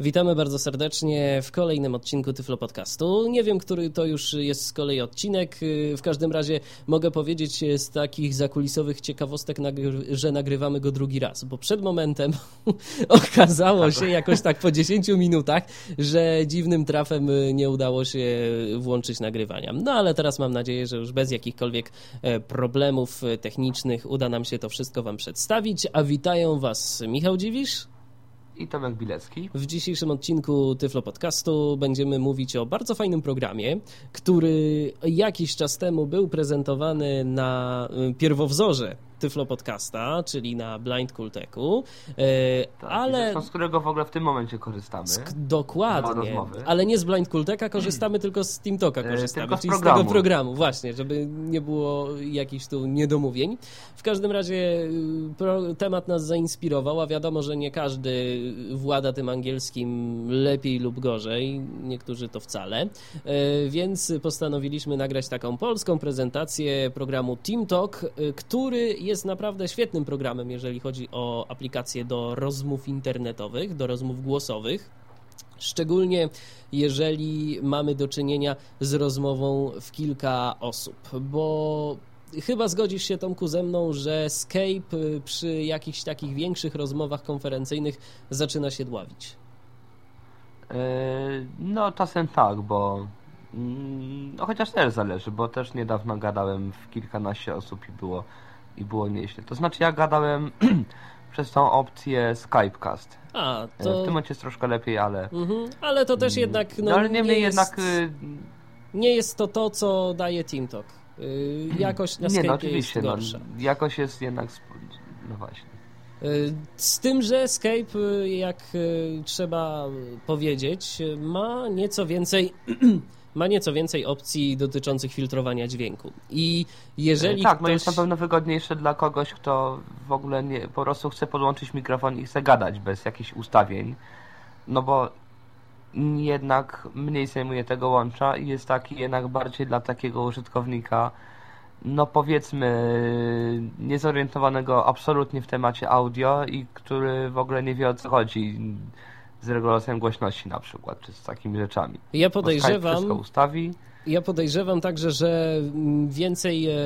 Witamy bardzo serdecznie w kolejnym odcinku Tyflo Podcastu. Nie wiem, który to już jest z kolei odcinek. W każdym razie mogę powiedzieć z takich zakulisowych ciekawostek, że nagrywamy go drugi raz, bo przed momentem okazało się jakoś tak po 10 minutach, że dziwnym trafem nie udało się włączyć nagrywania. No ale teraz mam nadzieję, że już bez jakichkolwiek e, problemów technicznych uda nam się to wszystko Wam przedstawić. A witają Was Michał Dziwisz i Tomek Bilecki. W dzisiejszym odcinku Tyflo Podcastu będziemy mówić o bardzo fajnym programie, który jakiś czas temu był prezentowany na y, pierwowzorze Tyflo Podcasta, czyli na Blind Kulteku, e, tak, ale... Z którego w ogóle w tym momencie korzystamy. dokładnie, ale nie z Blind Kulteka korzystamy, tylko z TeamTalka e, korzystamy, czyli z, z tego programu, właśnie, żeby nie było jakichś tu niedomówień. W każdym razie y, temat nas zainspirował, a wiadomo, że nie każdy włada tym angielskim lepiej lub gorzej, niektórzy to wcale, e, więc postanowiliśmy nagrać taką polską prezentację programu TeamTalk, który jest naprawdę świetnym programem, jeżeli chodzi o aplikacje do rozmów internetowych, do rozmów głosowych. Szczególnie jeżeli mamy do czynienia z rozmową w kilka osób, bo chyba zgodzisz się, Tomku, ze mną, że Skype przy jakichś takich większych rozmowach konferencyjnych zaczyna się dławić. E, no, czasem tak, bo mm, no, chociaż też zależy, bo też niedawno gadałem w kilkanaście osób i było i było nieźle. To znaczy ja gadałem przez tą opcję Skypecast. A, e, to... W tym momencie jest troszkę lepiej, ale... Mhm, ale to też mm. jednak... No, no ale niemniej nie jednak... Nie jest to to, co daje TeamTalk. Y, jakość na nie, no, oczywiście, jest gorsza. No, jakość jest jednak... No właśnie. Y, z tym, że Skype, y, jak trzeba powiedzieć, ma nieco więcej ma nieco więcej opcji dotyczących filtrowania dźwięku. I jeżeli Tak, ktoś... no jest na pewno wygodniejsze dla kogoś, kto w ogóle nie, po prostu chce podłączyć mikrofon i chce gadać bez jakichś ustawień. No bo jednak mniej zajmuje tego łącza i jest taki jednak bardziej dla takiego użytkownika no powiedzmy niezorientowanego absolutnie w temacie audio i który w ogóle nie wie o co chodzi z regulacją głośności na przykład, czy z takimi rzeczami. Ja podejrzewam... wszystko ustawi. Ja podejrzewam także, że więcej e,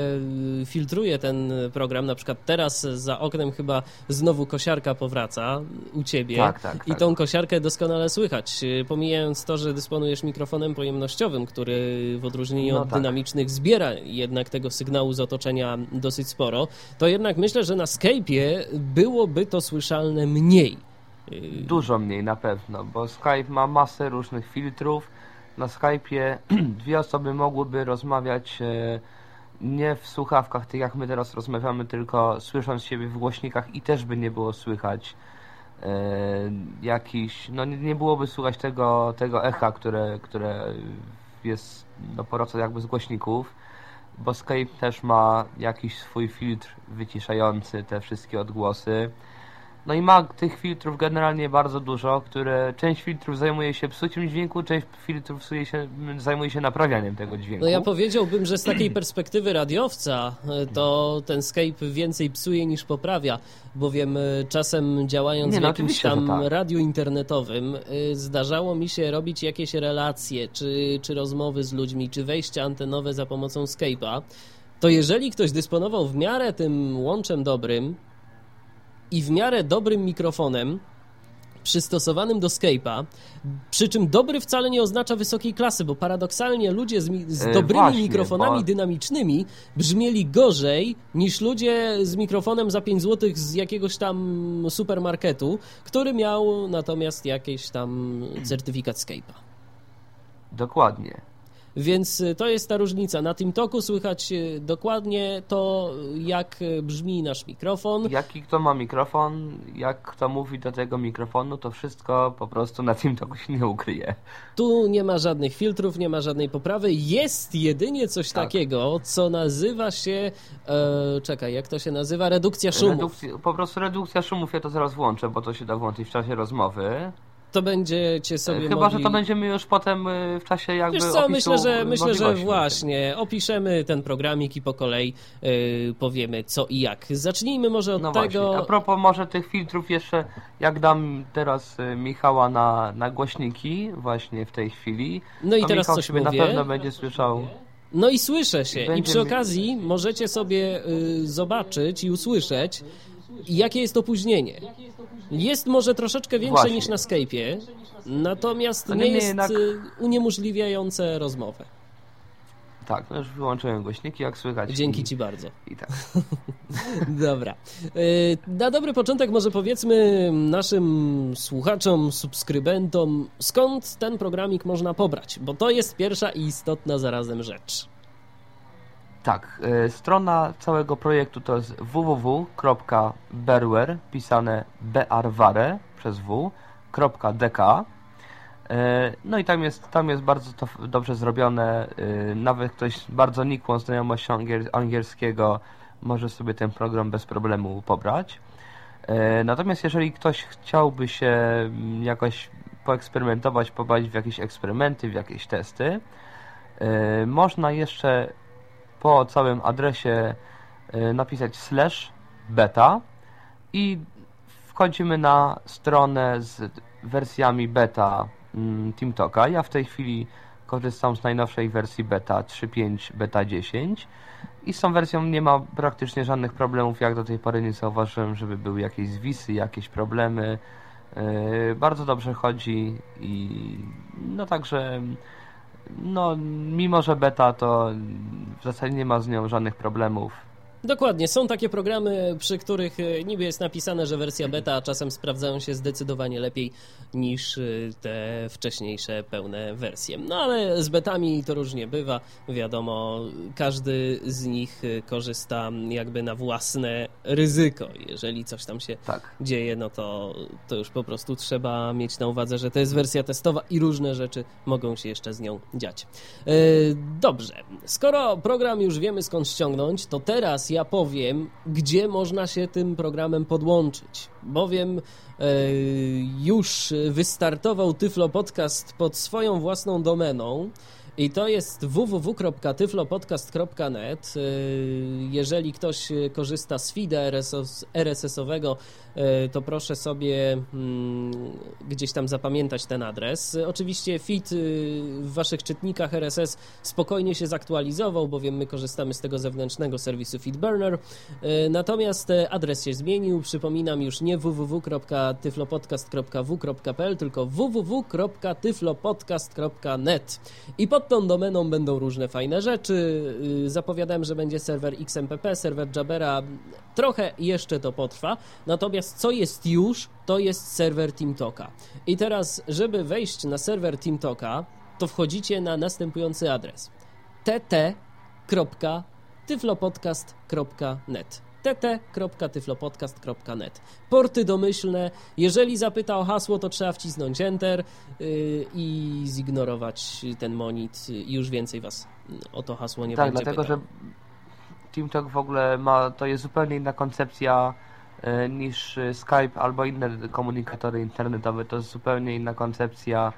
filtruje ten program. Na przykład teraz za oknem chyba znowu kosiarka powraca u ciebie. Tak, tak, I tak. tą kosiarkę doskonale słychać. Pomijając to, że dysponujesz mikrofonem pojemnościowym, który w odróżnieniu no od tak. dynamicznych zbiera jednak tego sygnału z otoczenia dosyć sporo, to jednak myślę, że na Skype'ie byłoby to słyszalne mniej. Dużo mniej na pewno, bo Skype ma masę różnych filtrów. Na Skype'ie dwie osoby mogłyby rozmawiać e, nie w słuchawkach, tak jak my teraz rozmawiamy, tylko słysząc siebie w głośnikach i też by nie było słychać e, jakiś, no nie, byłoby słychać tego, tego echa, które, które jest no, po jakby z głośników, bo Skype też ma jakiś swój filtr wyciszający te wszystkie odgłosy. No i ma tych filtrów generalnie bardzo dużo, które część filtrów zajmuje się psuciem dźwięku, część filtrów się, zajmuje się naprawianiem tego dźwięku. No ja powiedziałbym, że z takiej perspektywy radiowca e, to ten Skype więcej psuje niż poprawia, bowiem e, czasem działając Nie, no, w jakimś tam tak. radiu internetowym e, zdarzało mi się robić jakieś relacje, czy, czy rozmowy z ludźmi, czy wejścia antenowe za pomocą Skype'a, to jeżeli ktoś dysponował w miarę tym łączem dobrym, i w miarę dobrym mikrofonem, przystosowanym do Skype'a, przy czym dobry wcale nie oznacza wysokiej klasy, bo paradoksalnie ludzie z, z e, dobrymi właśnie, mikrofonami bo... dynamicznymi brzmieli gorzej niż ludzie z mikrofonem za 5 zł z jakiegoś tam supermarketu, który miał natomiast jakiś tam certyfikat Skype'a. Dokładnie. Więc y, to jest ta różnica. Na tym toku słychać y, dokładnie to, jak y, brzmi nasz mikrofon. Jaki kto ma mikrofon, jak kto mówi do tego mikrofonu, to wszystko po prostu na tym toku się nie ukryje. Tu nie ma żadnych filtrów, nie ma żadnej poprawy. Jest jedynie coś tak. takiego, co nazywa się. E, czekaj, jak to się nazywa? Redukcja szumów. Redukcja, po prostu redukcja szumów, ja to zaraz włączę, bo to się da włączyć w czasie rozmowy. To będziecie sobie Chyba, mogli... że to będziemy już potem y, w czasie jakby Wiesz co, myślę, że, myślę, że właśnie opiszemy ten programik i po kolei yy, powiemy co i jak. Zacznijmy może od no tego... Właśnie. A propos może tych filtrów jeszcze, jak dam teraz Michała na, na głośniki właśnie w tej chwili, no i teraz Michał coś sobie mówię. na pewno będzie słyszał... No i słyszę się. I przy okazji możecie sobie y, zobaczyć i usłyszeć, jakie jest opóźnienie. Jest może troszeczkę większe Właśnie. niż na Skype'ie, natomiast nie jest jednak... Y, uniemożliwiające rozmowę. Tak, no już wyłączyłem głośniki, jak słychać. Dzięki i, Ci bardzo. I tak. Dobra. Y, na dobry początek może powiedzmy naszym słuchaczom, subskrybentom, skąd ten programik można pobrać, bo to jest pierwsza i istotna zarazem rzecz. Tak, y, strona całego projektu to jest www.berware, pisane bearware przez w.dk. Y, no i tam jest, tam jest bardzo to dobrze zrobione. Nawet ktoś bardzo nikłą znajomością angiel angielskiego może sobie ten program bez problemu pobrać. Natomiast jeżeli ktoś chciałby się mm, jakoś poeksperymentować, pobawić w jakieś eksperymenty, w jakieś testy, można jeszcze po całym adresie y, napisać slash beta i wchodzimy na stronę z wersjami beta mm, TeamTalka. Ja w tej chwili korzystam z najnowszej wersji beta 3.5 beta 10 i z tą wersją nie ma praktycznie żadnych problemów. Jak do tej pory nie zauważyłem, żeby były jakieś zwisy, jakieś problemy. Yy, bardzo dobrze chodzi i no także no, mimo że beta, to w zasadzie nie ma z nią żadnych problemów. Dokładnie, są takie programy, przy których e, niby jest napisane, że wersja beta, czasem sprawdzają się zdecydowanie lepiej niż e, te wcześniejsze pełne wersje. No ale z betami to różnie bywa, wiadomo, każdy z nich e, korzysta jakby na własne ryzyko. Jeżeli coś tam się tak. dzieje, no to, to już po prostu trzeba mieć na uwadze, że to jest wersja testowa i różne rzeczy mogą się jeszcze z nią dziać. Dobrze, skoro program już wiemy skąd ściągnąć, to teraz ja powiem, gdzie można się tym programem podłączyć, bowiem e, już wystartował Tyflo Podcast pod swoją własną domeną i to jest www.tyflopodcast.net. Y, jeżeli ktoś korzysta z feeda RSS-owego, to proszę sobie mm, gdzieś tam zapamiętać ten adres. Oczywiście feed y, w waszych czytnikach RSS spokojnie się zaktualizował, bowiem my korzystamy z tego zewnętrznego serwisu Feedburner. Natomiast adres się zmienił. Przypominam już nie www.tyflopodcast.w.pl, tylko www.tyflopodcast.net. I pod tą domeną będą różne fajne rzeczy. Y, zapowiadałem, że będzie serwer XMPP, serwer Jabera. Trochę jeszcze to potrwa. Natomiast co jest już, to jest serwer TeamTalka. I teraz, żeby wejść na serwer TeamTalka, to wchodzicie na następujący adres tt.tyflopodcast.net tt.tyflopodcast.net. Porty domyślne. Jeżeli zapyta o hasło, to trzeba wcisnąć Enter yy, i zignorować ten monit i już więcej was o to hasło nie tak, będzie dlatego, pytał. że TeamTalk w ogóle ma, to jest zupełnie inna koncepcja yy, niż Skype albo inne komunikatory internetowe. To jest zupełnie inna koncepcja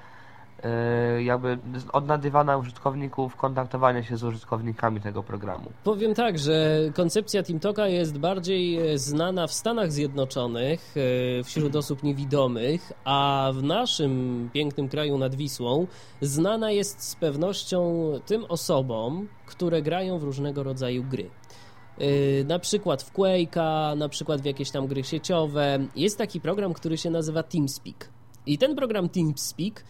E, jakby odnadywana użytkowników kontaktowania się z użytkownikami tego programu. Powiem tak, że koncepcja TeamTalka jest bardziej e, znana w Stanach Zjednoczonych e, wśród osób niewidomych, a w naszym pięknym kraju nad Wisłą znana jest z pewnością tym osobom, które grają w różnego rodzaju gry. Na przykład w Quake'a, na przykład w jakieś tam gry sieciowe. Jest taki program, który się nazywa TeamSpeak. I ten program TeamSpeak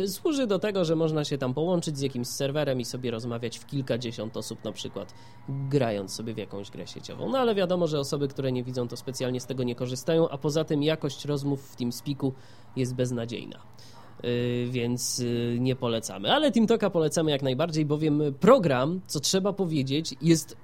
Yy, służy do tego, że można się tam połączyć z jakimś serwerem i sobie rozmawiać w kilkadziesiąt osób na przykład, grając sobie w jakąś grę sieciową. No ale wiadomo, że osoby, które nie widzą, to specjalnie z tego nie korzystają, a poza tym jakość rozmów w TeamSpeaku jest beznadziejna. Yy, więc yy, nie polecamy. Ale TeamTalka polecamy jak najbardziej, bowiem program, co trzeba powiedzieć, jest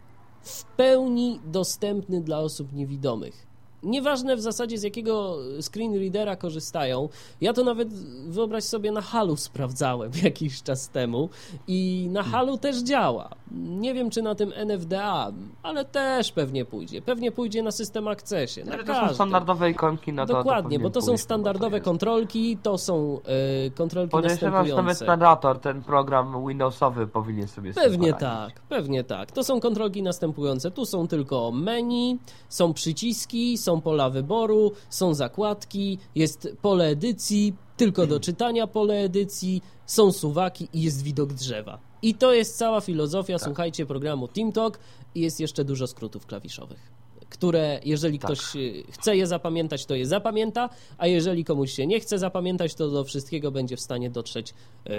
w pełni dostępny dla osób niewidomych. Nieważne w zasadzie z jakiego screen readera korzystają. Ja to nawet wyobraź sobie na Halu sprawdzałem jakiś czas temu i na hmm. Halu też działa. Nie wiem czy na tym NFDA, ale też pewnie pójdzie. Pewnie pójdzie na system Accessie. Na to są standardowe ikonki na to. Dokładnie, bo to są standardowe to kontrolki, to są yy, kontrolki Podejrzewam, następujące. nawet Predator, ten program Windowsowy powinien sobie Pewnie tak, pewnie tak. To są kontrolki następujące. Tu są tylko menu, są przyciski, są pola wyboru, są zakładki, jest pole edycji, tylko do czytania pole edycji, są suwaki i jest widok drzewa. I to jest cała filozofia, tak. słuchajcie, programu TeamTalk i jest jeszcze dużo skrótów klawiszowych które jeżeli tak. ktoś y, chce je zapamiętać, to je zapamięta, a jeżeli komuś się nie chce zapamiętać, to do wszystkiego będzie w stanie dotrzeć yy,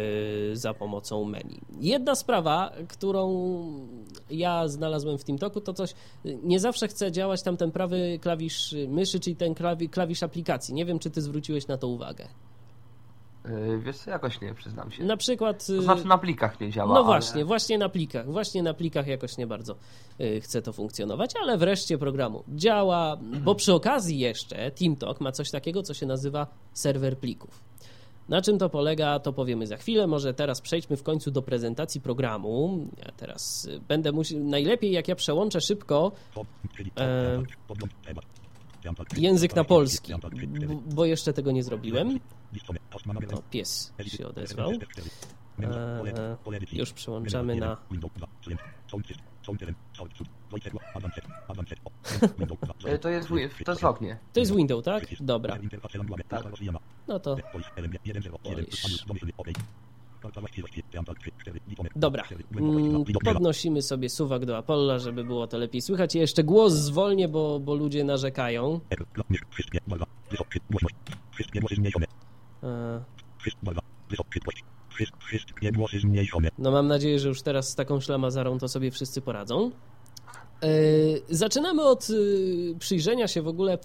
za pomocą menu. Jedna sprawa, którą ja znalazłem w TeamTalku, to coś, nie zawsze chce działać tam ten prawy klawisz myszy, czyli ten klawisz aplikacji. Nie wiem, czy ty zwróciłeś na to uwagę. Yy, wiesz co, jakoś nie, przyznam się. Na przykład... To znaczy na plikach nie działa. No ale... właśnie, właśnie na plikach. Właśnie na plikach jakoś nie bardzo yy, chce to funkcjonować, ale wreszcie programu działa, bo przy okazji jeszcze TeamTalk ma coś takiego, co się nazywa serwer plików. Na czym to polega, to powiemy za chwilę. Może teraz przejdźmy w końcu do prezentacji programu. Ja teraz y, będę musiał. Najlepiej, jak ja przełączę szybko. E, język na polski, bo jeszcze tego nie zrobiłem. O, pies się odezwał. E, już przełączamy na... to jest, to jest w oknie. To jest window, tak? Dobra. Tak. No to... Dobra, mm, podnosimy sobie suwak do Apolla, żeby było to lepiej słychać. I jeszcze głos zwolnię, bo, bo ludzie narzekają. No mam nadzieję, że już teraz z taką szlamazarą to sobie wszyscy poradzą. E, zaczynamy od y, przyjrzenia się w ogóle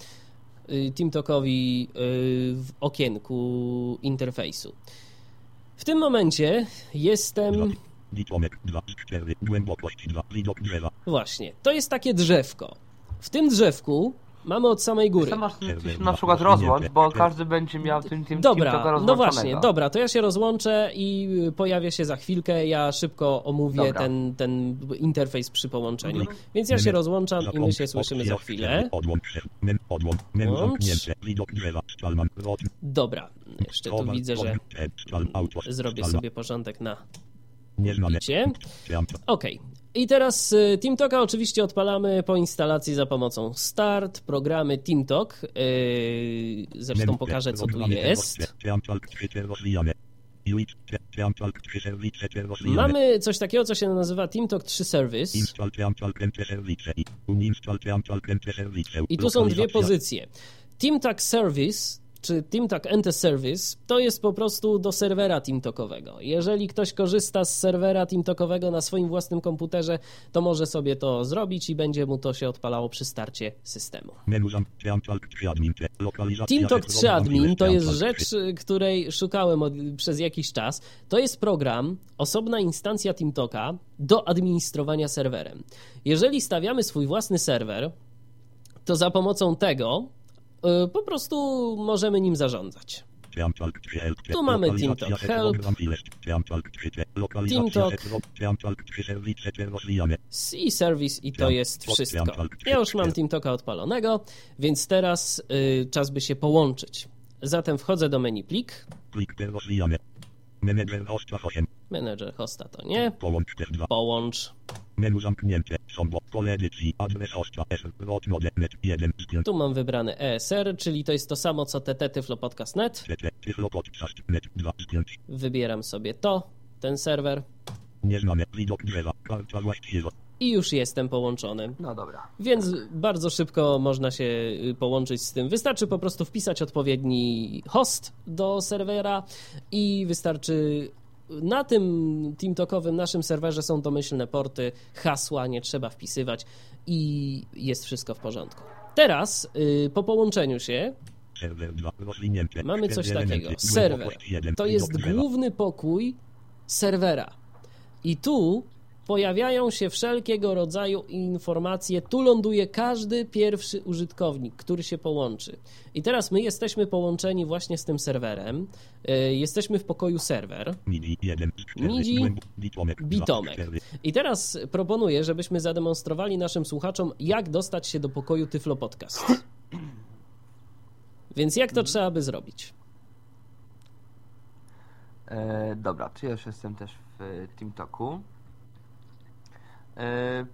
y, TeamTalkowi y, w okienku interfejsu. W tym momencie jestem... Właśnie, to jest takie drzewko. W tym drzewku mamy od samej góry. masz na przykład rozłącz, bo każdy będzie miał tym, tym Dobra, no właśnie, dobra, to ja się rozłączę i pojawia się za chwilkę, ja szybko omówię ten, ten interfejs przy połączeniu. Mhm. Więc ja się rozłączam i my się słyszymy za chwilę. Łącz. Dobra, jeszcze tu widzę, że zrobię sobie porządek na bicie. Okej, okay. I teraz y, TeamTalka oczywiście odpalamy po instalacji za pomocą Start, programy TeamTalk. Yy, zresztą pokażę, co tu jest. Mamy coś takiego, co się nazywa TeamTalk 3 Service. I tu są dwie pozycje. TeamTalk Service czy TeamTalk Enter Service to jest po prostu do serwera TeamTalkowego. Jeżeli ktoś korzysta z serwera TeamTalkowego na swoim własnym komputerze, to może sobie to zrobić i będzie mu to się odpalało przy starcie systemu. TeamTalk 3 Admin to jest rzecz, której szukałem od, przez jakiś czas. To jest program, osobna instancja TeamTalka do administrowania serwerem. Jeżeli stawiamy swój własny serwer, to za pomocą tego Y, po prostu możemy nim zarządzać. Tu mamy TeamTalk Help, TeamTalk i Service i to jest wszystko. Ja już mam TeamTalka odpalonego, więc teraz y, czas by się połączyć. Zatem wchodzę do menu plik. Manager hosta 8. Manager hosta to nie. Połącz też 2. Połącz. Menu zamknięte. Sombo. Pole edycji. Adres hosta. net 1. Tu mam wybrane ESR, czyli to jest to samo co TT Tyflo Podcast Net. Wybieram sobie to, ten serwer. Nieznane. Widok drzewa. Karta właściwa i już jestem połączony. No dobra. Więc bardzo szybko można się y, połączyć z tym. Wystarczy po prostu wpisać odpowiedni host do serwera i wystarczy na tym TeamTalkowym naszym serwerze są domyślne porty, hasła nie trzeba wpisywać i jest wszystko w porządku. Teraz yy, po połączeniu się mamy coś takiego. Serwer to jest główny pokój serwera. I tu pojawiają się wszelkiego rodzaju informacje. Tu ląduje każdy pierwszy użytkownik, który się połączy. I teraz my jesteśmy połączeni właśnie z tym serwerem. E, jesteśmy w pokoju serwer. MIDI, bitomek. I teraz proponuję, żebyśmy zademonstrowali naszym słuchaczom, jak dostać się do pokoju Tyflo Podcast. Więc jak to mhm. trzeba by zrobić? E, dobra, czy ja już jestem też w TeamTalku. E,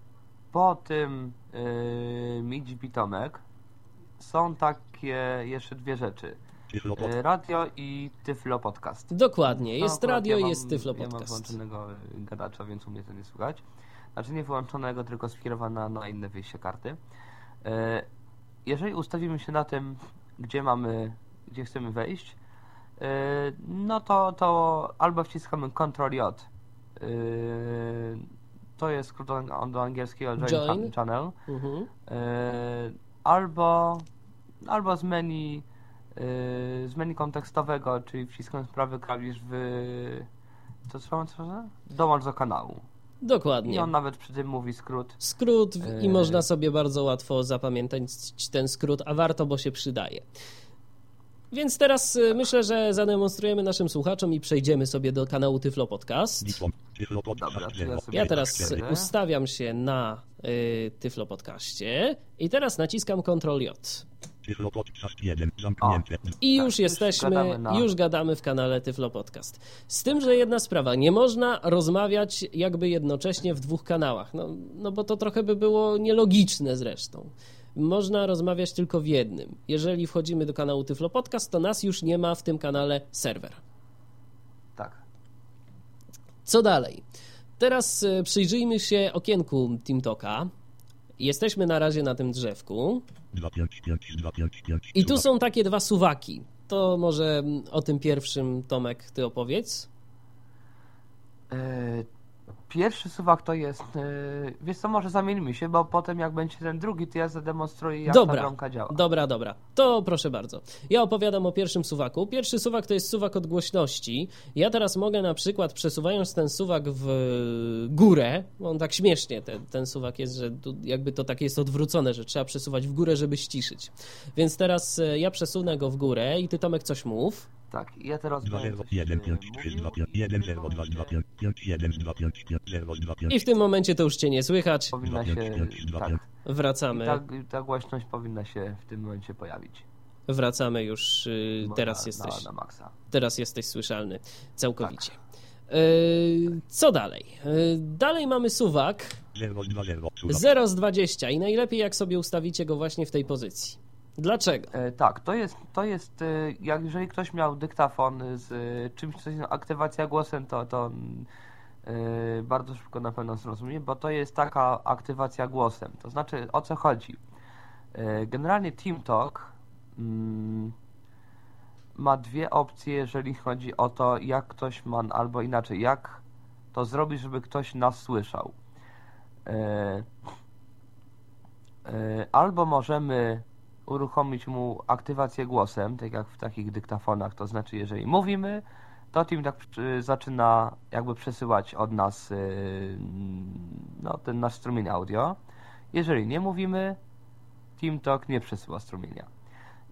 po tym e, Midzi Bitomek są takie jeszcze dwie rzeczy. E, radio i Tyflo Podcast. Dokładnie, jest no, radio ja i jest Tyflo Podcast. Ja mam włączonego gadacza, więc u mnie to nie słychać. Znaczy nie wyłączonego, tylko skierowana na inne wyjście karty. Jeżeli ustawimy się na tym, gdzie mamy, gdzie chcemy wejść, no to, to albo wciskamy Ctrl J to jest skrót do angielskiego Join, Join. Channel. Mhm. E, albo, albo z menu e, z menu kontekstowego, czyli wciskając prawy klawisz w co trzeba, Dołącz do kanału. Dokładnie. I on nawet przy tym mówi skrót. Skrót i e, można sobie bardzo łatwo zapamiętać ten skrót, a warto, bo się przydaje. Więc teraz y, myślę, że zademonstrujemy naszym słuchaczom i przejdziemy sobie do kanału Tyflo Podcast. Dobra, ja teraz ustawiam się na y, Tyflo Podcaście i teraz naciskam Ctrl J. I już jesteśmy, już gadamy, na... już gadamy w kanale Tyflo Podcast. Z tym, że jedna sprawa, nie można rozmawiać jakby jednocześnie w dwóch kanałach, no, no bo to trochę by było nielogiczne zresztą można rozmawiać tylko w jednym. Jeżeli wchodzimy do kanału Tyflo Podcast, to nas już nie ma w tym kanale serwer. Tak. Co dalej? Teraz e, przyjrzyjmy się okienku TeamToka. Jesteśmy na razie na tym drzewku. I tu są takie dwa suwaki. To może o tym pierwszym, Tomek, ty opowiedz. Pierwszy suwak to jest, yy, wiesz co, może zamieńmy się, bo potem jak będzie ten drugi, to ja zademonstruję jak dobra, ta bramka działa. Dobra, dobra. To proszę bardzo. Ja opowiadam o pierwszym suwaku. Pierwszy suwak to jest suwak od głośności. Ja teraz mogę na przykład przesuwając ten suwak w górę, on tak śmiesznie ten, ten suwak jest, że jakby to tak jest odwrócone, że trzeba przesuwać w górę, żeby ściszyć. Więc teraz e, ja przesunę go w górę i ty Tomek coś mów. Tak, ja teraz I w tym momencie to już cię nie słychać. Powinna się, tak. Wracamy. Ta, ta głośność powinna się w tym momencie pojawić. Wracamy już, y, teraz na, jesteś. Na, na maksa. Teraz jesteś słyszalny całkowicie. Tak. Y, co dalej? Y, dalej mamy suwak 0 z 20 i najlepiej jak sobie ustawicie go właśnie w tej pozycji. Dlaczego? E, tak, to jest, to jest e, jak jeżeli ktoś miał dyktafon z e, czymś, co jest aktywacja głosem, to, to bardzo szybko na pewno zrozumie, bo to jest taka aktywacja głosem. To znaczy, o co chodzi? Generalnie TeamTalk mm, ma dwie opcje, jeżeli chodzi o to, jak ktoś ma, albo inaczej, jak to zrobić, żeby ktoś nas słyszał. Albo możemy uruchomić mu aktywację głosem, tak jak w takich dyktafonach, to znaczy jeżeli mówimy, to Team tak zaczyna jakby przesyłać od nas y, no, ten nasz strumień audio. Jeżeli nie mówimy, TeamTalk nie przesyła strumienia.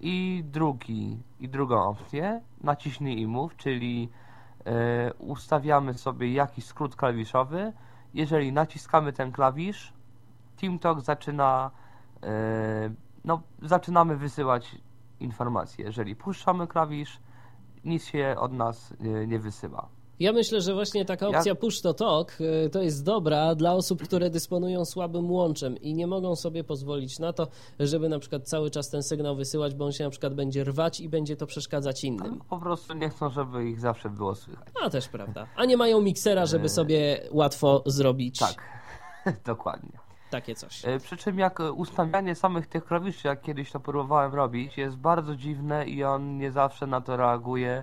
I drugi, i drugą opcję, naciśnij i mów, czyli y, ustawiamy sobie jakiś skrót klawiszowy. Jeżeli naciskamy ten klawisz, TeamTalk zaczyna y, no, zaczynamy wysyłać informacje. Jeżeli puszczamy klawisz, nic się od nas e, nie wysyła. Ja myślę, że właśnie taka opcja ja... push to talk e, to jest dobra dla osób, które dysponują słabym łączem i nie mogą sobie pozwolić na to, żeby na przykład cały czas ten sygnał wysyłać, bo on się na przykład będzie rwać i będzie to przeszkadzać innym. No, po prostu nie chcą, żeby ich zawsze było słychać. A też prawda. A nie mają miksera, żeby e, sobie łatwo zrobić. Tak, dokładnie. Takie coś. E, przy czym jak ustawianie samych tych klawiszy, jak kiedyś to próbowałem robić, jest bardzo dziwne i on nie zawsze na to reaguje.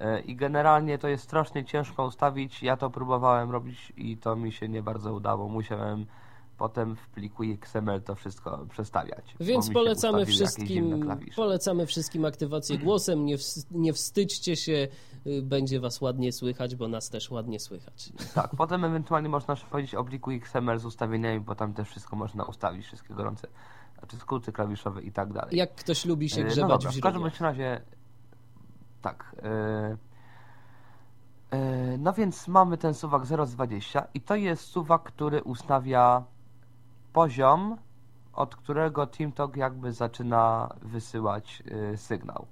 E, I generalnie to jest strasznie ciężko ustawić. Ja to próbowałem robić i to mi się nie bardzo udało. Musiałem potem w pliku XML to wszystko przestawiać. Więc polecamy wszystkim, polecamy wszystkim aktywację głosem. Nie, w, nie wstydźcie się będzie was ładnie słychać, bo nas też ładnie słychać. Tak, potem ewentualnie można powiedzieć o pliku XML z ustawieniami, bo tam też wszystko można ustawić, wszystkie gorące, znaczy skróty klawiszowe i tak dalej. Jak ktoś lubi się grzebać no dobra, w źródłach. W każdym razie tak. no więc mamy ten suwak 020 i to jest suwak, który ustawia poziom od którego TeamTalk jakby zaczyna wysyłać y, sygnał.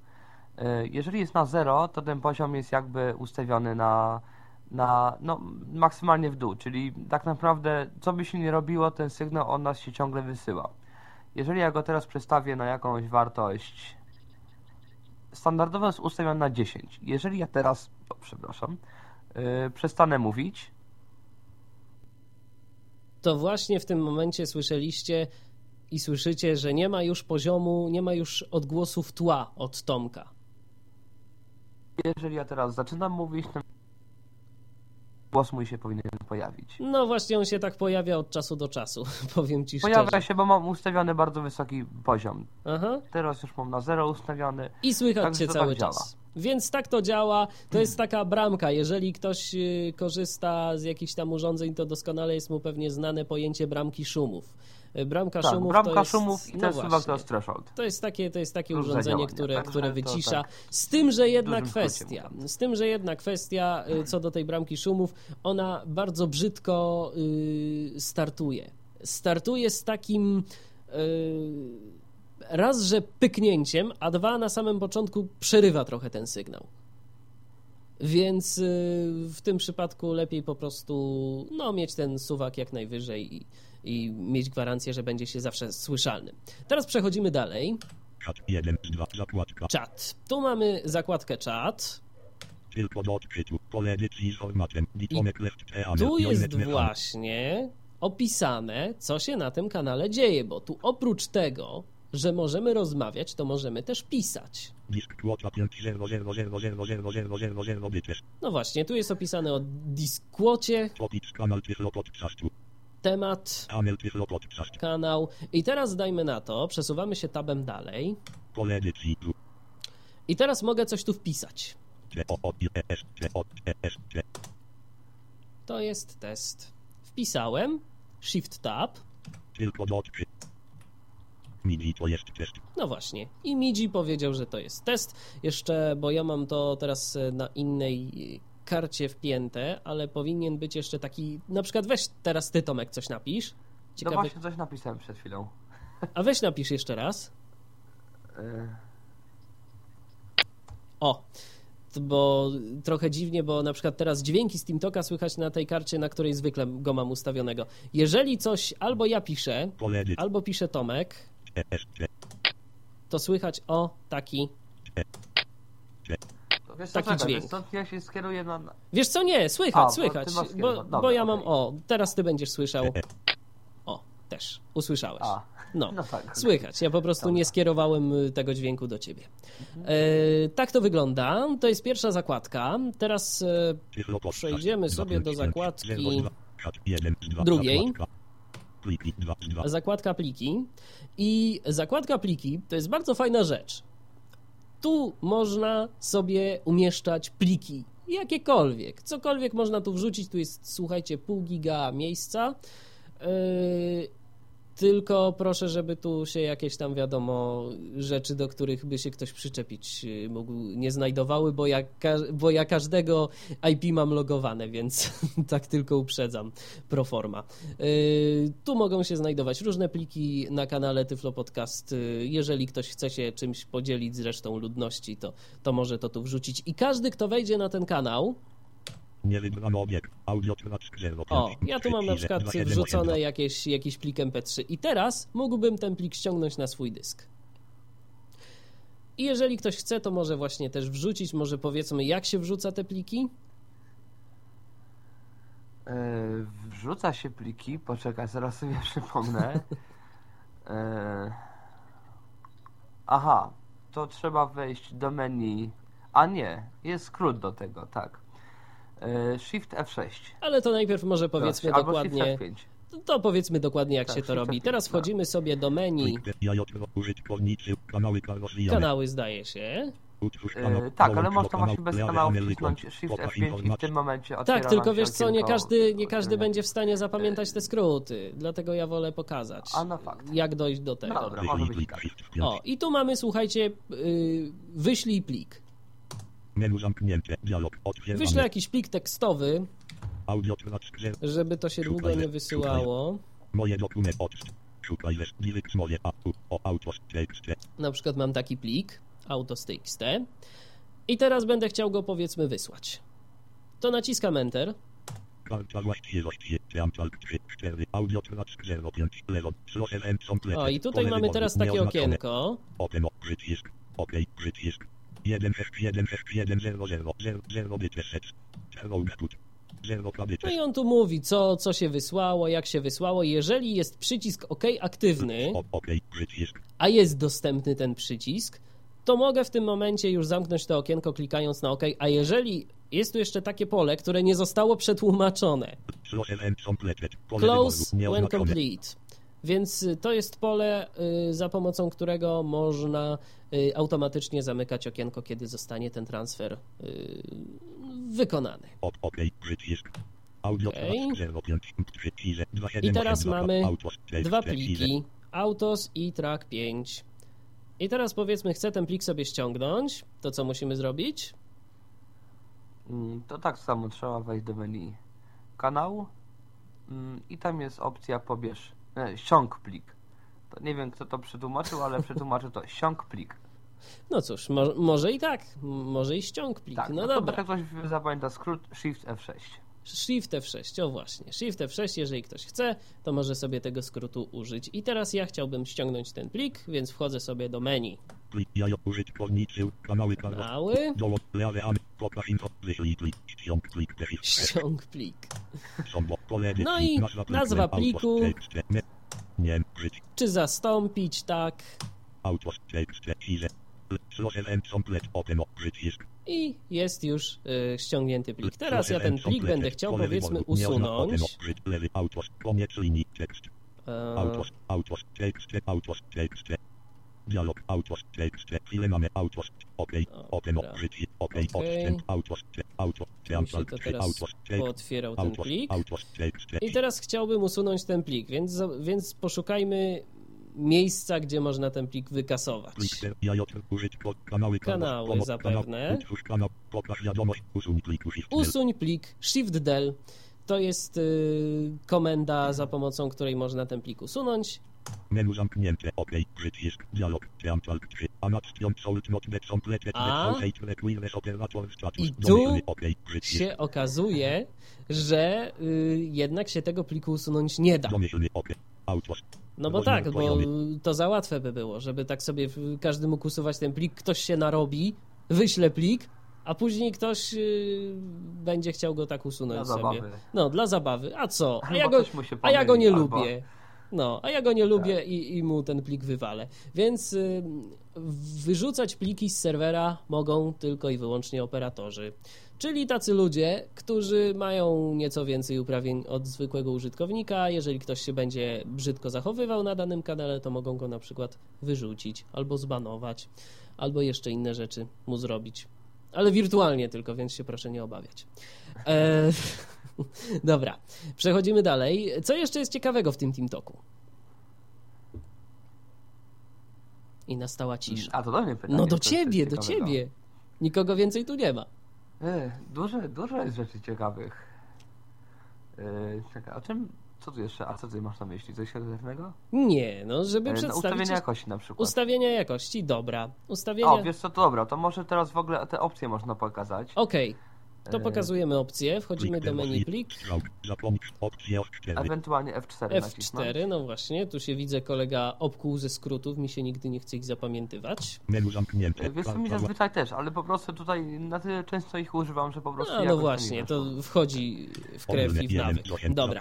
Y, jeżeli jest na 0, to ten poziom jest jakby ustawiony na, na no, maksymalnie w dół, czyli tak naprawdę co by się nie robiło, ten sygnał od nas się ciągle wysyła. Jeżeli ja go teraz przestawię na jakąś wartość standardowo jest ustawiony na 10. Jeżeli ja teraz, o, przepraszam, yy, przestanę mówić, to właśnie w tym momencie słyszeliście i słyszycie, że nie ma już poziomu, nie ma już odgłosów tła od Tomka. Jeżeli ja teraz zaczynam mówić, to głos mój się powinien pojawić. No właśnie, on się tak pojawia od czasu do czasu, powiem ci szczerze. Pojawia się, bo mam ustawiony bardzo wysoki poziom. Aha. Teraz już mam na zero ustawiony. I słychać tak cię cały tak czas. Działa. Więc tak to działa. To jest taka bramka. Jeżeli ktoś y, korzysta z jakichś tam urządzeń, to doskonale jest mu pewnie znane pojęcie bramki szumów. Bramka tak, szumów bramka to jest, szumów i no ten threshold. To jest takie, to jest takie urządzenie, które, które wycisza. Tak, z tym, że jedna kwestia, z tym, że jedna kwestia y, co do tej bramki szumów, ona bardzo brzydko y, startuje. Startuje z takim y, raz, że pyknięciem, a dwa na samym początku przerywa trochę ten sygnał. Więc y, w tym przypadku lepiej po prostu no, mieć ten suwak jak najwyżej i, i mieć gwarancję, że będzie się zawsze słyszalny. Teraz przechodzimy dalej. Chat 1 2 zakładka. Czat. Tu mamy zakładkę czat. Tylko do odczytu. Pole edycji z formatem. Tu jest właśnie opisane, co się na tym kanale dzieje, bo tu oprócz tego, że możemy rozmawiać, to możemy też pisać. No właśnie, tu jest opisane o Discwocie temat, kanał. I teraz dajmy na to, przesuwamy się tabem dalej. I teraz mogę coś tu wpisać. To jest test. Wpisałem, Shift Tab. MIDI to jest test. No właśnie. I MIDI powiedział, że to jest test. Jeszcze, bo ja mam to teraz e, na innej karcie wpięte, ale powinien być jeszcze taki. Na przykład weź teraz ty, Tomek, coś napisz. Ciekawe... No właśnie coś napisałem przed chwilą. A weź napisz jeszcze raz. E. O, bo trochę dziwnie, bo na przykład teraz dźwięki z TeamToka słychać na tej karcie, na której zwykle go mam ustawionego. Jeżeli coś albo ja piszę, albo pisze Tomek, to słychać o taki Wiesz co, taki czekaj, dźwięk. Wiesz co, ja się skieruję na... Wiesz co, nie, słychać, A, słychać, bo, Dobra, bo ja mam, okay. o, teraz ty będziesz słyszał, o, też, usłyszałeś. A. No, no tak, słychać. Ja po prostu Dobra. nie skierowałem y, tego dźwięku do ciebie. Mhm. E, tak to wygląda. To jest pierwsza zakładka. Teraz e, przejdziemy sobie do zakładki drugiej. Zakładka pliki. I zakładka pliki to jest bardzo fajna rzecz tu można sobie umieszczać pliki, jakiekolwiek, cokolwiek można tu wrzucić, tu jest, słuchajcie, pół giga miejsca, yy, tylko proszę, żeby tu się jakieś tam, wiadomo, rzeczy, do których by się ktoś przyczepić y, mógł, nie znajdowały, bo ja, bo ja każdego IP mam logowane, więc tak tylko uprzedzam pro forma. Y, tu mogą się znajdować różne pliki na kanale Tyflo Podcast. Y, jeżeli ktoś chce się czymś podzielić z resztą ludności, to, to może to tu wrzucić. I każdy, kto wejdzie na ten kanał, nie wybrano obiekt. Audio O, ja tu mam na przykład wrzucone jakieś, jakiś plik MP3 i teraz mógłbym ten plik ściągnąć na swój dysk. I jeżeli ktoś chce, to może właśnie też wrzucić, może powiedzmy, jak się wrzuca te pliki? Yy, wrzuca się pliki, poczekaj, zaraz sobie przypomnę. Yy, aha, to trzeba wejść do menu. A nie, jest skrót do tego, tak. E, Shift F6. Ale to najpierw może powiedzmy Albo dokładnie. To powiedzmy dokładnie, jak tak, się to robi. Teraz wchodzimy sobie do menu. Kanały zdaje się. Yy, tak, ale można właśnie bez kanału wcisnąć Shift F5 i w tym momencie Tak, tylko wiesz co, nie każdy, nie każdy będzie w stanie zapamiętać te skróty, dlatego ja wolę pokazać, A no fakt. jak dojść do tego. No dobra, może być. O, i tu mamy, słuchajcie, yy, wyślij plik. Menu zamknięte, dialog otwieramy. Wyślę jakiś plik tekstowy, Audio żeby to się długo nie wysyłało. Moje dokumenty. Szukaj moje. Na przykład mam taki plik, autos.txt i teraz będę chciał go powiedzmy wysłać. To naciskam Enter. Karta właściwości, Teamtalk 3, 4, audio track 05, lewo, slot event complete. O i tutaj mamy teraz takie okienko. Open, przycisk, OK, przycisk. 1 F 1 F 1 0 0 0 0 byte set. 0 output. 0 No i on tu mówi, co, co się wysłało, jak się wysłało. Jeżeli jest przycisk OK aktywny, a jest dostępny ten przycisk, to mogę w tym momencie już zamknąć to okienko klikając na OK, a jeżeli jest tu jeszcze takie pole, które nie zostało przetłumaczone. Close when complete. Więc to jest pole, y, za pomocą którego można y, automatycznie zamykać okienko, kiedy zostanie ten transfer y, wykonany. Okay. I teraz mamy dwa pliki, Autos i Track 5. I teraz powiedzmy, chcę ten plik sobie ściągnąć. To co musimy zrobić? Mm, To tak samo trzeba wejść do menu kanału mm, i tam jest opcja pobierz, e, ściąg plik. To nie wiem kto to przetłumaczył, ale przetłumaczył to ściąg plik. No cóż, mo może i tak, może i ściąg plik. Tak, no to dobra. jak ktoś zapamięta skrót Shift F6. Shift F6, o właśnie. Shift F6, jeżeli ktoś chce, to może sobie tego skrótu użyć. I teraz ja chciałbym ściągnąć ten plik, więc wchodzę sobie do menu. Kanały ściąg plik, No i nazwa pliku. Czy zastąpić, tak. I jest już y, ściągnięty plik. Teraz ja ten plik będę chciał powiedzmy usunąć. Lewy autos, Dialog, autos, tekst, chwilę mamy autos, ok, open, przycisk, ok, odstęp, to teraz autos, tekst, pootwierał ten plik. I teraz chciałbym usunąć ten plik, więc, więc poszukajmy miejsca, gdzie można ten plik wykasować. Kanały, Kanały kanał, zapewne. Usuń plik Shift Del. To jest y, komenda, za pomocą której można ten plik usunąć. Menu zamknięte, ok, przycisk, dialog, Teamtalk 3, Anation Salt Not Be Completed, A? I tu Się okazuje, że y, jednak się tego pliku usunąć nie da. domyślny, ok, autos, No bo tak, bo to za łatwe by było, żeby tak sobie w- każdy mógł usuwać ten plik, ktoś się narobi, wyśle plik, a później ktoś y, będzie chciał go tak usunąć Dla sobie. zabawy. No, dla zabawy. A co? A ja go, a ja go nie lubię. No, a ja go nie lubię i, i mu ten plik wywalę. Więc y, wyrzucać pliki z serwera mogą tylko i wyłącznie operatorzy. Czyli tacy ludzie, którzy mają nieco więcej uprawnień od zwykłego użytkownika. Jeżeli ktoś się będzie brzydko zachowywał na danym kanale, to mogą go na przykład wyrzucić albo zbanować, albo jeszcze inne rzeczy mu zrobić. Ale wirtualnie tylko, więc się proszę nie obawiać. E, dobra, przechodzimy dalej. Co jeszcze jest ciekawego w tym TeamTalku? I nastała cisza. A to do mnie pytanie. No do ciebie, do ciekawego. ciebie. Nikogo więcej tu nie ma. E, dużo, dużo jest rzeczy ciekawych. E, czekaj, a czym, co tu jeszcze, a co ty masz na myśli? Coś konkretnego? Nie, no żeby E, no, przedstawić... ustawienia jakości na przykład. Ustawienia jakości, dobra. Ustawienia... O, wiesz co, to dobra, to może teraz w ogóle te opcje można pokazać. Okej, to E, pokazujemy opcję, wchodzimy do menu plik, Zapomnij opcję F4. Ewentualnie F4 nacisnąć. F4, no właśnie, tu się widzę kolega obkłuł ze skrótów, mi się nigdy nie chce ich zapamiętywać. Menu zamknięte. E, Wiesz co, mi zazwyczaj też, ale po prostu tutaj na tyle często ich używam, że po prostu No, no właśnie, to wchodzi w krew i w nawyk. Dobra,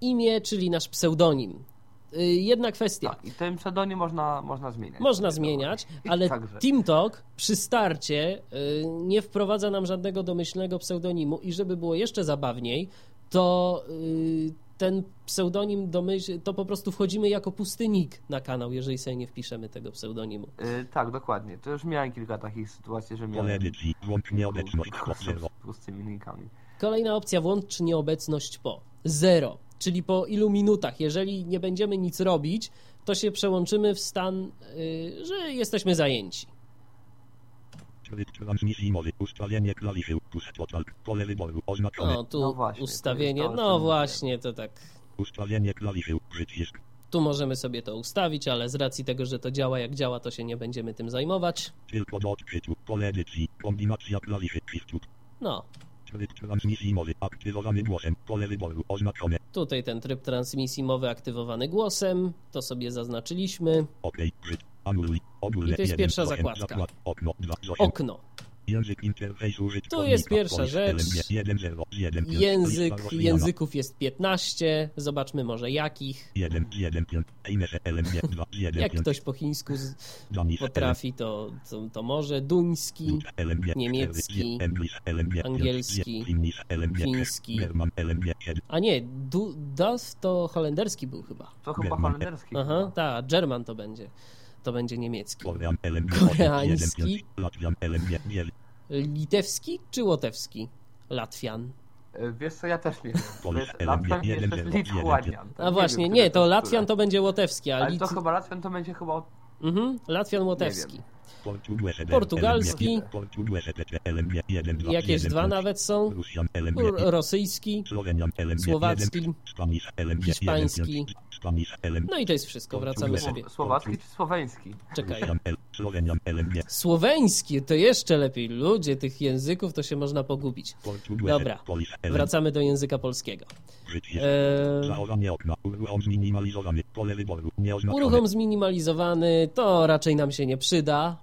imię, czyli nasz pseudonim. Y, Jedna kwestia. Tak, i ten pseudonim można, można zmieniać. Można zmieniać, ale Także. TeamTalk przy starcie y, nie wprowadza nam żadnego domyślnego pseudonimu i żeby było jeszcze zabawniej, to y, ten pseudonim domyśl, to po prostu wchodzimy jako pusty nick na kanał, jeżeli sobie nie wpiszemy tego pseudonimu. Yy, tak, dokładnie. To już miałem kilka takich sytuacji, że miałem... Z tymi linkami. Kolejna opcja, włącz nieobecność po. Zero, czyli po ilu minutach. Jeżeli nie będziemy nic robić, to się przełączymy w stan, yy, że jesteśmy zajęci. Ustawienie klawiszy, pole wyboru, oznaczone. No, tu no właśnie, ustawienie, no właśnie, to tak. Ustawienie klawiszy, przycisk. Tu możemy sobie to ustawić, ale z racji tego, że to działa jak działa, to się nie będziemy tym zajmować. Tylko do odczytu, pole edycji, kombinacja klawiszy, shift. No. Tryb transmisji mowy aktywowany głosem, pole wyboru oznaczone. Tutaj ten tryb transmisji mowy aktywowany głosem, to sobie zaznaczyliśmy. OK, anuluj, I to jest pierwsza zakładka. Okno. Język interfejsu Tu jest pierwsza rzecz. Język języków jest 15. Zobaczmy może jakich. Jak ktoś po chińsku potrafi, to, to, to może. Duński, niemiecki, angielski, fiński. A nie, DAF to holenderski był chyba. To chyba holenderski. Aha, tak, German to będzie to będzie niemiecki. Koreański. Litewski czy łotewski? Latwian. E, wiesz co, ja też nie wiem. Latwian jest Lithuanian. A właśnie, nie, to Latwian to będzie łotewski. A Ale to chyba Latwian to będzie chyba... Mhm, Latwian łotewski. Portugalski. Jakieś dwa nawet są. Rosyjski, słowacki, hiszpański. No i to jest wszystko, wracamy sobie. Słowacki czy słoweński? Czekaj. Słoweński, to jeszcze lepiej. Ludzie, tych języków to się można pogubić. Dobra, wracamy do języka polskiego. Uruchom zminimalizowany to raczej nam się nie przyda,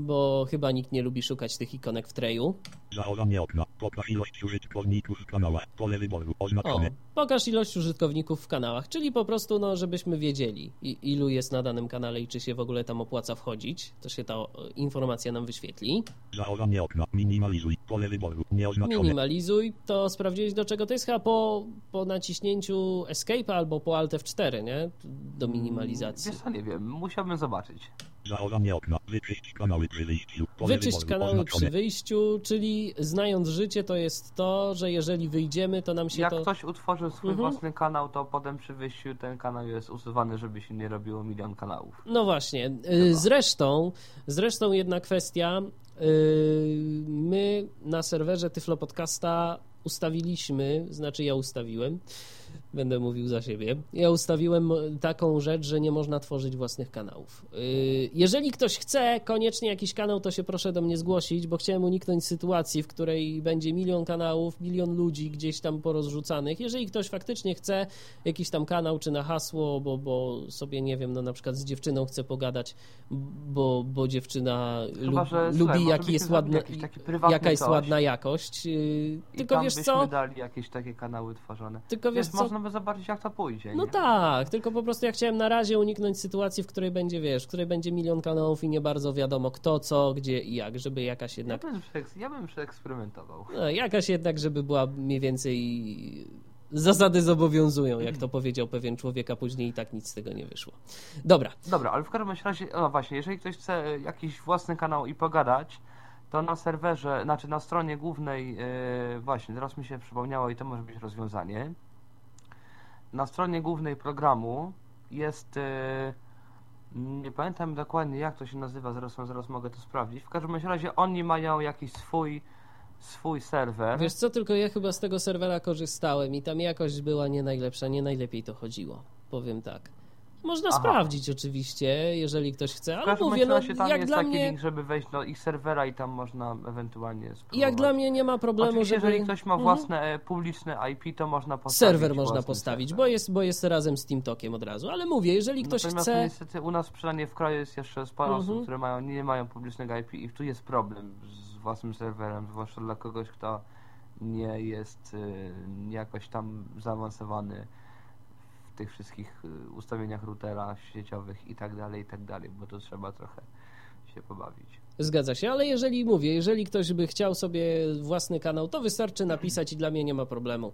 bo chyba nikt nie lubi szukać tych ikonek w treju. Zachowanie okna. Pokaż ilość użytkowników w kanałach. Pole wyboru oznaczone. O, pokaż ilość użytkowników w kanałach, czyli po prostu, no, żebyśmy wiedzieli, ilu jest na danym kanale i czy się w ogóle tam opłaca wchodzić. To się ta informacja nam wyświetli. Zachowanie okna. Minimalizuj. Pole wyboru nieoznaczone. Minimalizuj. To sprawdziłeś do czego to jest chyba po, po naciśnięciu Escape albo po Alt F4, nie? Do minimalizacji. Wiesz nie wiem. Musiałbym zobaczyć. Zachowanie okna. Wyczyść kanały przy wyjściu. Wyczyść kanały przy wyjściu, czyli znając życie to jest to, że jeżeli wyjdziemy, to nam się Jak to... Jak ktoś utworzył swój mhm. własny kanał, to potem przy wyjściu ten kanał jest usuwany, żeby się nie robiło milion kanałów. No właśnie. Chyba. Zresztą, zresztą jedna kwestia. Y, my na serwerze Tyflo Podcasta ustawiliśmy, znaczy ja ustawiłem, będę mówił za siebie. Ja ustawiłem taką rzecz, że nie można tworzyć własnych kanałów. Y, jeżeli ktoś chce koniecznie jakiś kanał, to się proszę do mnie zgłosić, bo chciałem uniknąć sytuacji, w której będzie milion kanałów, milion ludzi gdzieś tam porozrzucanych. Jeżeli ktoś faktycznie chce jakiś tam kanał, czy na hasło, bo, bo sobie, nie wiem, no na przykład z dziewczyną chce pogadać, bo, bo dziewczyna Chyba, że, lubi, słuchaj, jaki jest ładna, jaka jest coś. ładna jakość. Y, tylko wiesz co? dali jakieś takie kanały tworzone. Tylko wiesz, wiesz co? Można by zobaczyć, jak to pójdzie. No nie? tak, tylko po prostu ja chciałem na razie uniknąć sytuacji, w której będzie, wiesz, w której będzie milion kanałów i nie bardzo wiadomo kto, co, gdzie i jak, żeby jakaś jednak... Ja bym, ja bym przeeksperymentował. No, jakaś jednak, żeby była mniej więcej zasady zobowiązują, jak to powiedział pewien człowiek, a później i tak nic z tego nie wyszło. Dobra. Dobra, ale w każdym razie, no właśnie, jeżeli ktoś chce jakiś własny kanał i pogadać, to na serwerze, znaczy na stronie głównej, yy, właśnie, teraz mi się przypomniało i to może być rozwiązanie. Na stronie głównej programu jest, yy, nie pamiętam dokładnie jak to się nazywa, zaraz, zaraz mogę to sprawdzić. W każdym razie oni mają jakiś swój swój serwer. Wiesz co, tylko ja chyba z tego serwera korzystałem i tam jakość była nie najlepsza, nie najlepiej to chodziło. Powiem tak. Można Aha. sprawdzić oczywiście, jeżeli ktoś chce, ale mówię, no, tam jak jest dla taki mnie... link, żeby wejść do ich serwera i tam można ewentualnie spróbować. Jak dla mnie nie ma problemu, Oczywiście, żeby... jeżeli ktoś ma mhm. własne mhm. publiczne IP, to można postawić Serwer można postawić, serwer. bo jest, bo jest razem z TeamTalkiem od razu, ale mówię, jeżeli ktoś Natomiast chce... niestety u nas przynajmniej w kraju jest jeszcze sporo mhm. osób, które mają, nie mają publicznego IP i tu jest problem z własnym serwerem, zwłaszcza dla kogoś, kto nie jest y, jakoś tam zaawansowany tych wszystkich y, ustawieniach routera sieciowych i tak dalej, i tak dalej, bo to trzeba trochę się pobawić. Zgadza się, ale jeżeli mówię, jeżeli ktoś by chciał sobie własny kanał, to wystarczy napisać i dla mnie nie ma problemu.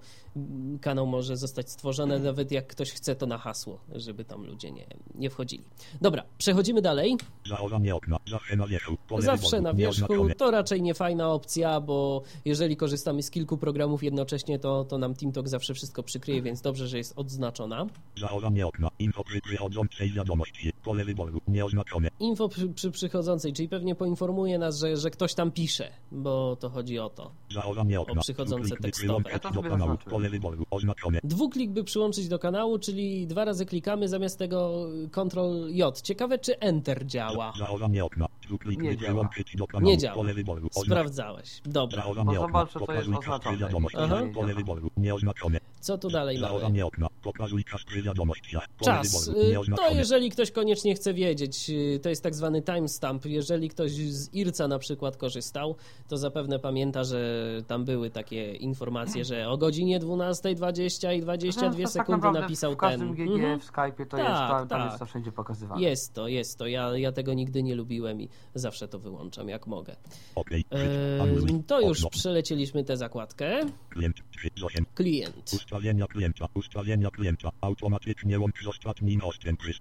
Kanał może zostać stworzony, nawet jak ktoś chce to na hasło, żeby tam ludzie nie, nie wchodzili. Dobra, przechodzimy dalej. zawsze na wierzchu. To raczej nie fajna opcja, bo jeżeli korzystamy z kilku programów jednocześnie, to, to nam TeamTalk zawsze wszystko przykryje, więc dobrze, że jest odznaczona. Info przy przychodzącej, czyli pewnie po informuje nas, że, że ktoś tam pisze, bo to chodzi o to. O przychodzące tekstowe. Dwuklik by przyłączyć do kanału, czyli dwa razy klikamy zamiast tego Ctrl J. Ciekawe, czy Enter działa. Nie działa. Nie działa. Sprawdzałeś. Dobra. Bo zobaczę, co jest oznaczone. Co tu dalej mamy? Czas. Y, to jeżeli ktoś koniecznie chce wiedzieć, y, to jest tak zwany timestamp. Jeżeli ktoś z IRCA na przykład korzystał, to zapewne pamięta, że tam były takie informacje, że o godzinie 12.20 i 22 no, tak sekundy tak napisał w każdym GG mhm. w Skype'ie to tak, jest, tam, tak. jest to wszędzie pokazywane. Jest to, jest to. Ja, ja tego nigdy nie lubiłem i zawsze to wyłączam jak mogę. Okay. E, to już przelecieliśmy tę zakładkę. Klient. Klient. Ustawienia klienta. Ustawienia klienta. Automatycznie łącz z ostatnim hostem przy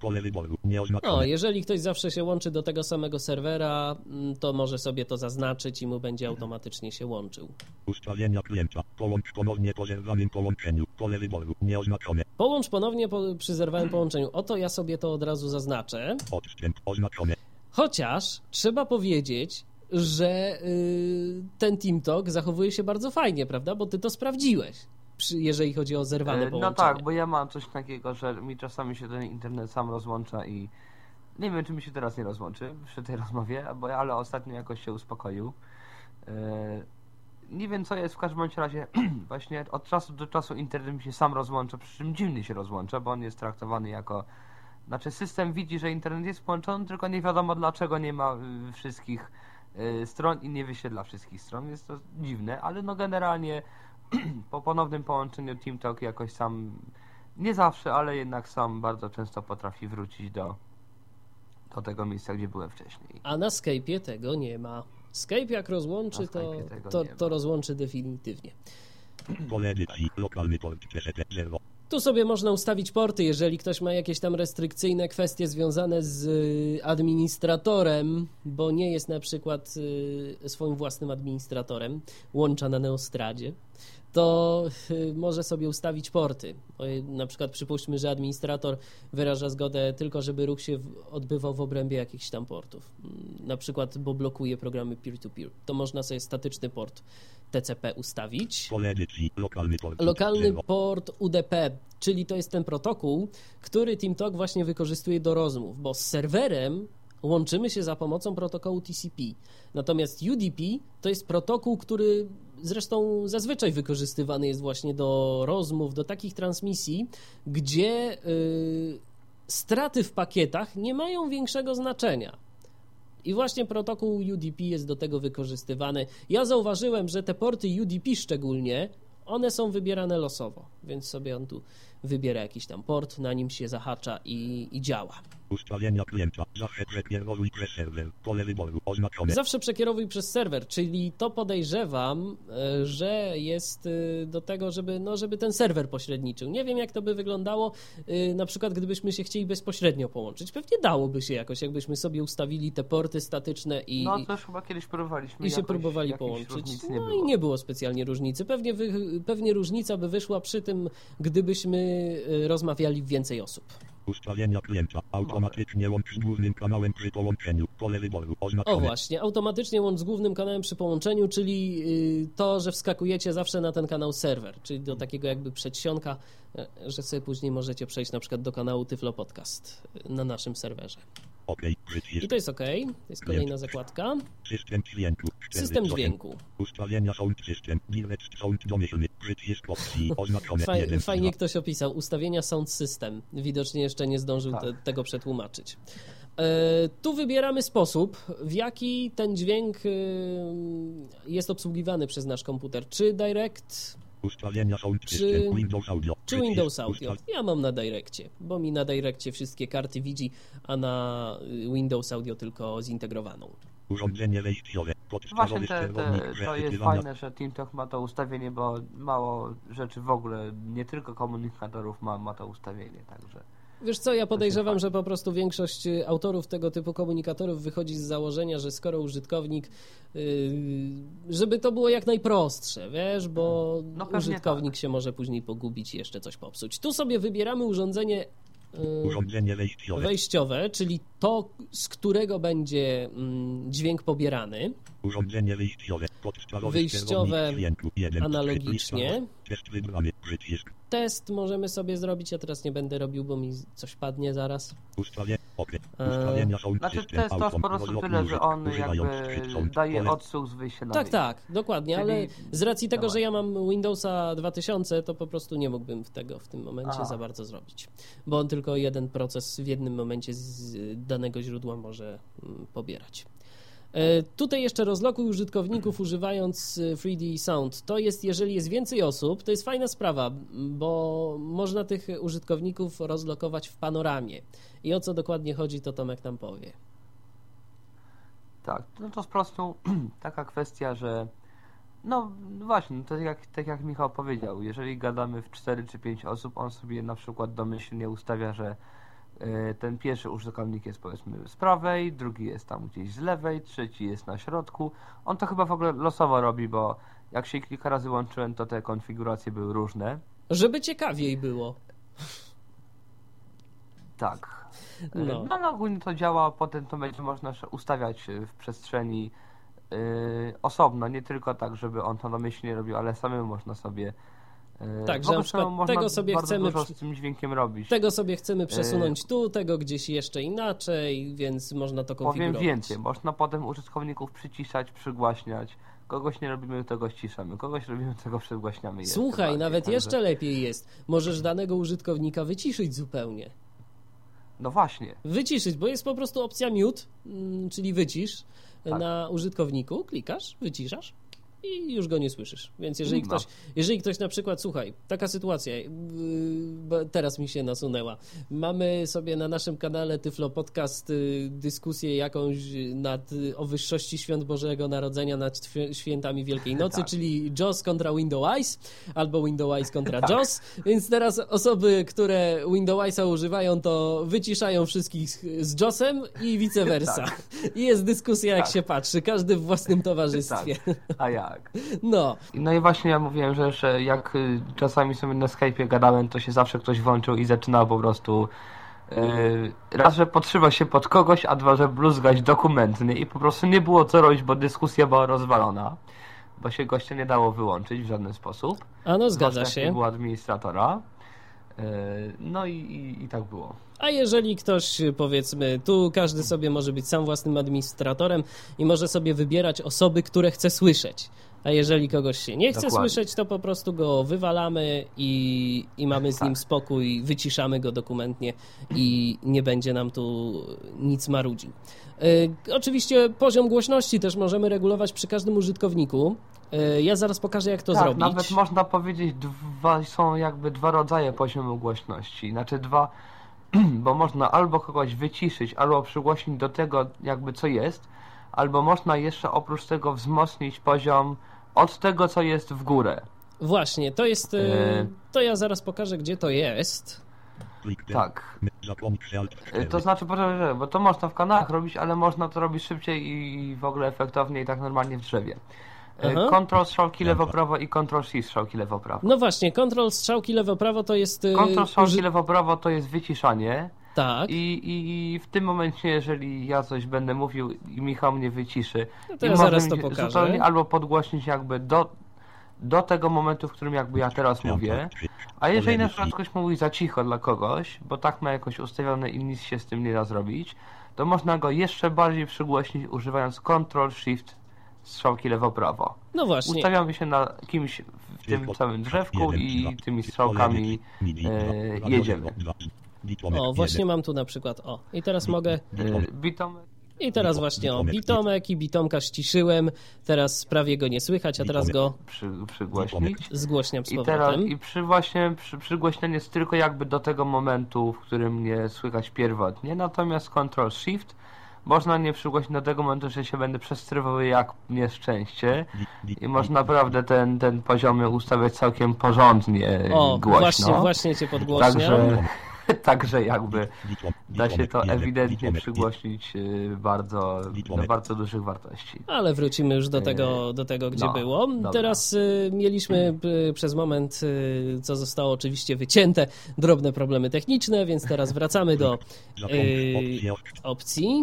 Pole wyboru. Nieoznaczone. No, jeżeli ktoś zawsze się łączy do tego samego serwera, mm, to może sobie to zaznaczyć i mu będzie automatycznie się łączył. Ustawienia klienta. Połącz ponownie po zerwanym połączeniu. Pole wyboru. Nieoznaczone. Połącz ponownie po, przy zerwanym połączeniu. Oto ja sobie to od razu zaznaczę. Odstęp oznaczone. Chociaż trzeba powiedzieć, że yy, ten TeamTalk zachowuje się bardzo fajnie, prawda? Bo ty to sprawdziłeś, jeżeli chodzi o zerwane połączenie. No tak, bo ja mam coś takiego, że mi czasami się ten internet sam rozłącza i nie wiem, czy mi się teraz nie rozłączy przy tej rozmowie, bo, ale ostatnio jakoś się uspokoił. Yy, nie wiem, co jest, w każdym razie właśnie od czasu do czasu internet mi się sam rozłącza, przy czym dziwnie się rozłącza, bo on jest traktowany jako znaczy system widzi, że internet jest połączony, tylko nie wiadomo dlaczego nie ma y, wszystkich y, stron i nie wyświetla wszystkich stron. Jest to dziwne, ale no generalnie po ponownym połączeniu TeamTalk jakoś sam, nie zawsze, ale jednak sam bardzo często potrafi wrócić do, do tego miejsca, gdzie byłem wcześniej. A na Skype'ie tego nie ma. Skype jak rozłączy, to, to, to rozłączy definitywnie. tu sobie można ustawić porty, jeżeli ktoś ma jakieś tam restrykcyjne kwestie związane z y, administratorem, bo nie jest na przykład y, swoim własnym administratorem łącza na Neostradzie, to y, może sobie ustawić porty. Na przykład przypuśćmy, że administrator wyraża zgodę tylko, żeby ruch się odbywał w obrębie jakichś tam portów. Mm, na przykład, bo blokuje programy peer-to-peer. -peer. To można sobie statyczny port TCP ustawić. Lokalny port. Lokalny port UDP, czyli to jest ten protokół, który TeamTalk właśnie wykorzystuje do rozmów, bo z serwerem łączymy się za pomocą protokołu TCP. Natomiast UDP to jest protokół, który zresztą zazwyczaj wykorzystywany jest właśnie do rozmów, do takich transmisji, gdzie yy, straty w pakietach nie mają większego znaczenia. I właśnie protokół UDP jest do tego wykorzystywany. Ja zauważyłem, że te porty UDP szczególnie, one są wybierane losowo, więc sobie on tu wybiera jakiś tam port, na nim się zahacza i, i działa. Ustawienia klienta. Zawsze przekierowuj przez serwer. Pole wyboru oznaczone. Zawsze przekierowuj przez serwer, czyli to podejrzewam, e, że jest e, do tego, żeby, no, żeby ten serwer pośredniczył. Nie wiem, jak to by wyglądało, e, na przykład gdybyśmy się chcieli bezpośrednio połączyć. Pewnie dałoby się jakoś, jakbyśmy sobie ustawili te porty statyczne i... No to już chyba kiedyś próbowaliśmy. I się próbowali połączyć. No i nie było specjalnie różnicy. Pewnie, wy, pewnie różnica by wyszła przy tym, gdybyśmy rozmawiali więcej osób. Ustawienia klienta. Automatycznie łącz z głównym kanałem przy połączeniu. Pole wyboru. Oznaczone. O właśnie, automatycznie łącz z głównym kanałem przy połączeniu, czyli y, to, że wskakujecie zawsze na ten kanał serwer, czyli do takiego jakby przedsionka, e, że sobie później możecie przejść na przykład do kanału Tyflo Podcast na naszym serwerze. Okay. I to jest OK. To jest kolejna zakładka. System dźwięku. System dźwięku. Ustawienia sound system. Direct sound domyślny. Przycisk opcji. Oznaczone. Faj, fajnie ktoś opisał. Ustawienia sound system. Widocznie jeszcze nie zdążył tak. te, tego przetłumaczyć. E, tu wybieramy sposób, w jaki ten dźwięk e, jest obsługiwany przez nasz komputer. Czy direct, Ustawienia czy, Windows Audio. Czy Windows Audio. Ja mam na Direccie, bo mi na Direccie wszystkie karty widzi, a na y, Windows Audio tylko zintegrowaną. Urządzenie wejściowe. Właśnie te, te, to jest fajne, że TeamTalk ma to ustawienie, bo mało rzeczy w ogóle, nie tylko komunikatorów ma, ma to ustawienie, także... Wiesz co, ja podejrzewam, że po prostu większość y, autorów tego typu komunikatorów wychodzi z założenia, że skoro użytkownik, yy, żeby to było jak najprostsze, wiesz, bo no użytkownik tak. się może później pogubić i jeszcze coś popsuć. Tu sobie wybieramy urządzenie Y, wejściowe. czyli to, z którego będzie mm, dźwięk pobierany. Urządzenie wejściowe. Wyjściowe analogicznie. Test możemy sobie zrobić, ja teraz nie będę robił, bo mi coś padnie zaraz. Ustawienia są znaczy test to po prostu tyle, że on jakby daje odsłuch z Tak, tak, dokładnie, Czyli... ale z racji tego, że ja mam Windowsa 2000, to po prostu nie mógłbym tego w tym momencie Aha. za bardzo zrobić, bo on tylko jeden proces w jednym momencie z danego źródła może mm, pobierać. E, tutaj jeszcze rozlokuj użytkowników używając 3D e, Sound. To jest, jeżeli jest więcej osób, to jest fajna sprawa, bo można tych użytkowników rozlokować w panoramie. I o co dokładnie chodzi, to Tomek nam powie. Tak, no to po prostu taka kwestia, że no właśnie, no to jak, tak jak Michał powiedział, jeżeli gadamy w 4 czy 5 osób, on sobie na przykład domyślnie ustawia, że ten pierwszy użytkownik jest powiedzmy z prawej, drugi jest tam gdzieś z lewej, trzeci jest na środku. On to chyba w ogóle losowo robi, bo jak się kilka razy łączyłem, to te konfiguracje były różne. Żeby ciekawiej było. Tak. E, no, no, no ogólnie to działa, potem to będzie można ustawiać w przestrzeni yy, osobno, nie tylko tak, żeby on to domyślnie robił, ale samemu można sobie E, tak, że na przykład tego sobie chcemy z tym dźwiękiem robić. Tego sobie chcemy przesunąć tu, tego gdzieś jeszcze inaczej, więc można to konfigurować. Powiem więcej, można potem użytkowników przyciszać, przygłaśniać. Kogoś nie robimy, tego ściszamy. Kogoś robimy, tego przygłaśniamy. Słuchaj, bardziej, nawet także... jeszcze lepiej jest. Możesz danego użytkownika wyciszyć zupełnie. No właśnie. Wyciszyć, bo jest po prostu opcja mute, mm, czyli wycisz tak. na użytkowniku. Klikasz, wyciszasz i już go nie słyszysz. Więc jeżeli ktoś, jeżeli ktoś na przykład, słuchaj, taka sytuacja, yy, teraz mi się nasunęła. Mamy sobie na naszym kanale Tyflo Podcast yy, dyskusję jakąś nad, o wyższości świąt Bożego Narodzenia nad świętami Wielkiej Nocy, tak. czyli JOS kontra Windows Eyes, albo Windows Eyes kontra tak. JOS. Więc teraz osoby, które Windows Eyesa używają, to wyciszają wszystkich z JOSem i vice versa. Tak. I jest dyskusja, jak tak. się patrzy, każdy w własnym towarzystwie. Tak. A ja tak. No. No i właśnie ja mówiłem, że, że jak y, czasami sobie na Skype'ie gadałem, to się zawsze ktoś włączył i zaczynał po prostu yy, raz, że podszywa się pod kogoś, a dwa, że bluzgać dokumentny i po prostu nie było co robić, bo dyskusja była rozwalona, bo się gościa nie dało wyłączyć w żaden sposób. A no zgadza się. Nie było administratora. Yy, no i, i, i tak było. A jeżeli ktoś, powiedzmy, tu każdy sobie może być sam własnym administratorem i może sobie wybierać osoby, które chce słyszeć. A jeżeli kogoś się nie chce Dokładnie. słyszeć, to po prostu go wywalamy i, i mamy z tak. nim spokój, wyciszamy go dokumentnie i nie będzie nam tu nic marudził. Yy, oczywiście poziom głośności też możemy regulować przy każdym użytkowniku. Yy, ja zaraz pokażę, jak to tak, zrobić. Nawet można powiedzieć, dwa, są jakby dwa rodzaje poziomu głośności. Znaczy dwa bo można albo kogoś wyciszyć, albo przygłośnić do tego jakby co jest, albo można jeszcze oprócz tego wzmocnić poziom od tego, co jest w górę. Właśnie, to jest. E... To ja zaraz pokażę, gdzie to jest. Tak. E, to znaczy, bo to można w kanałach robić, ale można to robić szybciej i w ogóle efektowniej, tak normalnie w drzewie. Aha. Control strzałki lewo-prawo i Control Shift strzałki lewo-prawo. No właśnie, Control strzałki lewo-prawo to jest... Y, Control strzałki uży... lewo-prawo to jest wyciszanie. Tak. I, I w tym momencie, jeżeli ja coś będę mówił i Michał mnie wyciszy, no to ja zaraz to pokażę. Zupełnie albo podgłośnić jakby do, do tego momentu, w którym jakby ja teraz mówię, a jeżeli na przykład ktoś mówi za cicho dla kogoś, bo tak ma jakoś ustawione i nic się z tym nie da zrobić, to można go jeszcze bardziej przygłośnić używając Control Shift strzałki lewo-prawo. No właśnie. Ustawiamy się na kimś w tym samym drzewku i tymi strzałkami e, jedziemy. O, właśnie mam tu na przykład, o, i teraz mogę... I teraz właśnie o, bitomek. i bitomka ściszyłem, teraz prawie go nie słychać, a teraz go przy, przygłośnić. Zgłośniam z I teraz I przy właśnie przy, przygłośnienie jest tylko jakby do tego momentu, w którym nie słychać pierwotnie, natomiast Ctrl Shift można nie przygłosić do tego momentu, że się będę przestrywał jak nieszczęście i można naprawdę ten, ten poziomy ustawiać całkiem porządnie o, głośno. Właśnie, właśnie cię podgłośniam. Także Także jakby da się to ewidentnie przygłośnić y, bardzo, do bardzo dużych wartości. Ale wrócimy już do y, tego, do tego gdzie no, było. Dobra. Teraz y, mieliśmy przez moment, co zostało oczywiście wycięte, drobne problemy techniczne, więc teraz wracamy do y, opcji.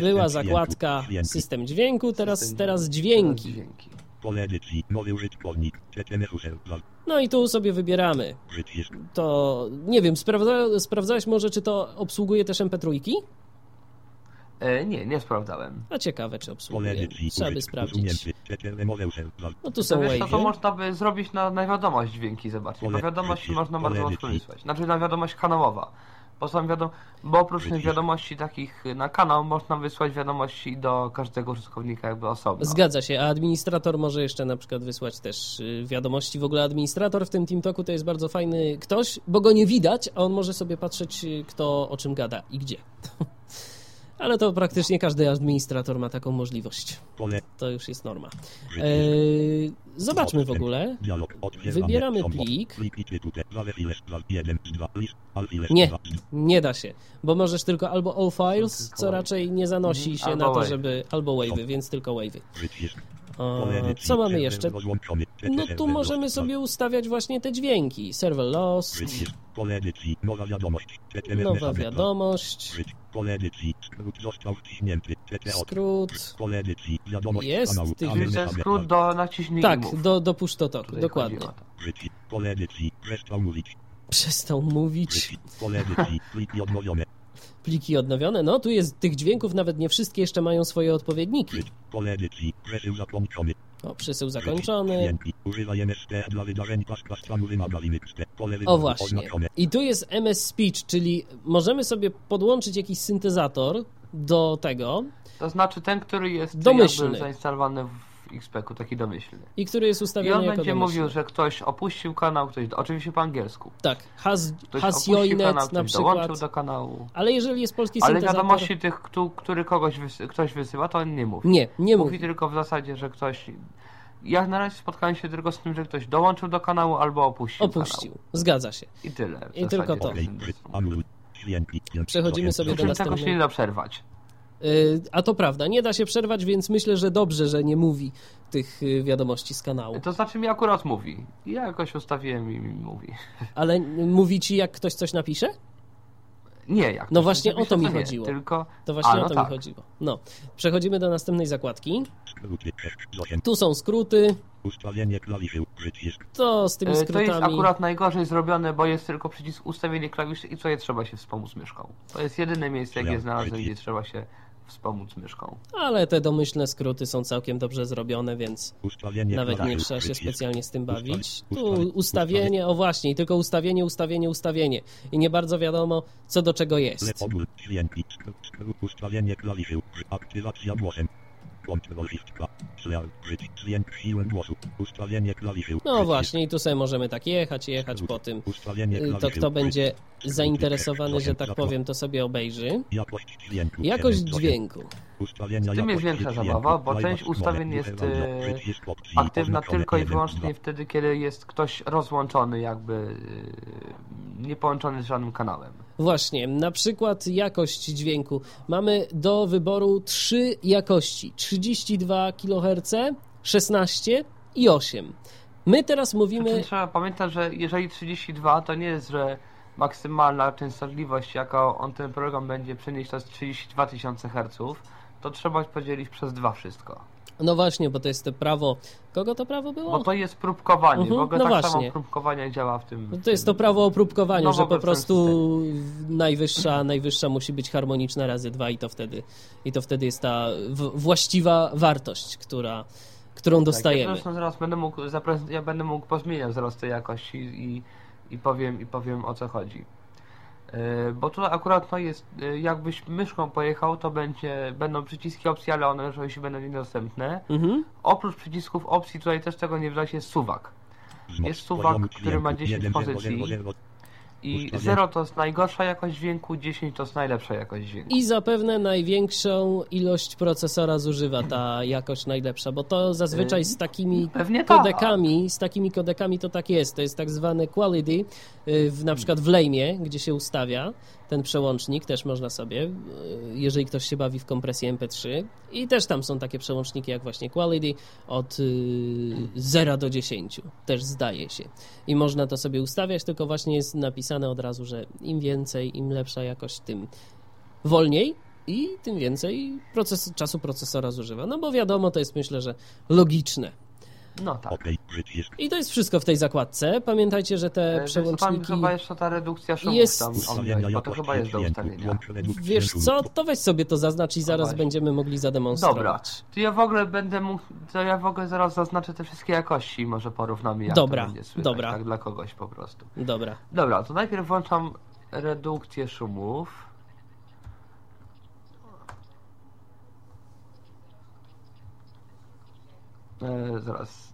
Była zakładka system dźwięku, teraz, teraz dźwięki. No i tu sobie wybieramy. To nie wiem, sprawdza, sprawdzałeś może, czy to obsługuje też MP3? E, nie, nie sprawdzałem. A ciekawe, czy obsługuje. Trzeba by sprawdzić. No tu są to, wiesz, to, to można by zrobić na, na wiadomość dźwięki, zobaczcie. Na wiadomość można bardzo łatwo wysłać. Znaczy na wiadomość kanałowa. Bo, są wiadom bo oprócz tych wiadomości takich na kanał można wysłać wiadomości do każdego użytkownika jakby osobno. Zgadza się, a administrator może jeszcze na przykład wysłać też y, wiadomości. W ogóle administrator w tym TeamTalku to jest bardzo fajny ktoś, bo go nie widać, a on może sobie patrzeć y, kto o czym gada i gdzie. ale to praktycznie każdy administrator ma taką możliwość. To już jest norma. Eee, zobaczmy w ogóle. Wybieramy plik. Nie, nie da się, bo możesz tylko albo all files, co raczej nie zanosi się na to, żeby albo wave'y, więc tylko Co mamy jeszcze? No tu możemy sobie ustawiać właśnie te dźwięki. Server lost. Nowa wiadomość. Nowa wiadomość. Skrót. Jest tych... skrót do naciśnięcia. Tak, do, do push to talk, dokładnie. Przestał mówić. Pliki odnowione. No, tu jest tych dźwięków, nawet nie wszystkie jeszcze mają swoje odpowiedniki. O, przesył zakończony. O właśnie. I tu jest MS Speech, czyli możemy sobie podłączyć jakiś syntezator do tego. To znaczy ten, który jest domyślny. zainstalowany w XP-ku, taki domyślny. I który jest ustawiony I on będzie domyślny. mówił, że ktoś opuścił kanał, ktoś, oczywiście po angielsku. Tak, has, ktoś has joined kanał, na przykład. dołączył do kanału. Ale jeżeli jest polski Ale syntezator... wiadomości tych, który kogoś wysy ktoś wysyła, to on nie mówi. Nie, nie mówi. Mówi tylko w zasadzie, że ktoś... Ja na razie spotkałem się tylko z tym, że ktoś dołączył do kanału albo opuścił Opuścił, kanał. zgadza się. I tyle. I tylko to. Przechodzimy sobie do następnego. tego się nie da przerwać. Y, a to prawda, nie da się przerwać, więc myślę, że dobrze, że nie mówi tych y, wiadomości z kanału. To znaczy mi akurat mówi. Ja jakoś ustawiłem i mi mówi. Ale mówi ci, jak ktoś coś napisze? Nie, jak No właśnie o to mi chodziło. Tylko... To właśnie A, no o to tak. mi chodziło. No, przechodzimy do następnej zakładki. Tu są skróty. Ustawienie klawiszy, przycisk. To z tymi skrótami... To jest akurat najgorzej zrobione, bo jest tylko przycisk ustawienie klawiszy i tutaj trzeba się wspomóc myszką. To jest jedyne miejsce, jakie znalazłem, gdzie trzeba się wspomóc myszką. Ale te domyślne skróty są całkiem dobrze zrobione, więc Ustawienie nawet nie trzeba się specjalnie z tym bawić. Tu ustawienie, ustawienie, o właśnie, tylko ustawienie, ustawienie, ustawienie. I nie bardzo wiadomo, co do czego jest. Ustawienie klawiszy, aktywacja głosem. No właśnie, i tu sobie możemy tak jechać, jechać po tym. Y, To kto będzie zainteresowany, że tak powiem, to sobie obejrzy. Jakość dźwięku. Jakość 7%. dźwięku. Ustawienia Z tym jest większa zabawa, bo część ustawień jest e, aktywna tylko i 1, wyłącznie 2. wtedy, kiedy jest ktoś rozłączony, jakby e, nie połączony z żadnym kanałem. Właśnie, na przykład jakość dźwięku. Mamy do wyboru trzy jakości: 32 kHz, 16 i 8. My teraz mówimy. trzeba pamiętać, że jeżeli 32 to nie jest, że maksymalna częstotliwość, jaką on ten program będzie przenieść, to jest 32 tysiące Hz, to trzeba podzielić przez dwa wszystko. No właśnie, bo to jest to prawo. Kogo to prawo było? Bo to jest próbkowanie. Mhm, w ogóle no tak właśnie. samo próbkowanie działa w tym. No to jest to prawo o próbkowaniu, No, że po prostu najwyższa, najwyższa musi być harmoniczna razy dwa i to wtedy, i to wtedy jest ta właściwa wartość, która, którą Tak, ja dostajemy. zresztą zaraz będę mógł ja będę mógł pozmieniać zaraz tej jakości i, i, powiem, i powiem o co chodzi. Yy, Bo tutaj akurat no jest, yy, jakbyś myszką pojechał, to będzie, będą przyciski opcji, ale one oczywiście będą niedostępne. Mhm. Oprócz przycisków opcji tutaj też tego nie widać jest suwak. Jest suwak, który ma dźwięku, 10 jeden, zero, pozycji. I 0 to jest najgorsza jakość dźwięku, 10 to jest najlepsza jakość dźwięku. I zapewne największą ilość procesora zużywa ta jakość najlepsza, bo to zazwyczaj z takimi Pewnie kodekami, tak. z takimi kodekami to tak jest. To jest tak zwany quality, y, w, na przykład w Lame, gdzie się ustawia ten przełącznik, też można sobie, y, jeżeli ktoś się bawi w kompresję MP3. I też tam są takie przełączniki jak właśnie quality od 0 do 10, też zdaje się. I można to sobie ustawiać, tylko właśnie jest napisane od razu, że im więcej, im lepsza jakość, tym wolniej i tym więcej proces, czasu procesora zużywa. No bo wiadomo, to jest myślę, że logiczne. No tak. I to jest wszystko w tej zakładce. Pamiętajcie, że te e, przełączniki... chyba jeszcze ta redukcja szumów jest... tam bo to chyba jest do ustawienia. Wiesz co, to weź sobie to zaznacz i zaraz będziemy mogli zademonstrować. Dobra, to ja w ogóle będę mógł, to ja w ogóle zaraz zaznaczę te wszystkie jakości może porównamy jak dobra, to będzie słychać, dobra. tak dla kogoś po prostu. Dobra. Dobra, to najpierw włączam redukcję szumów. E, zaraz.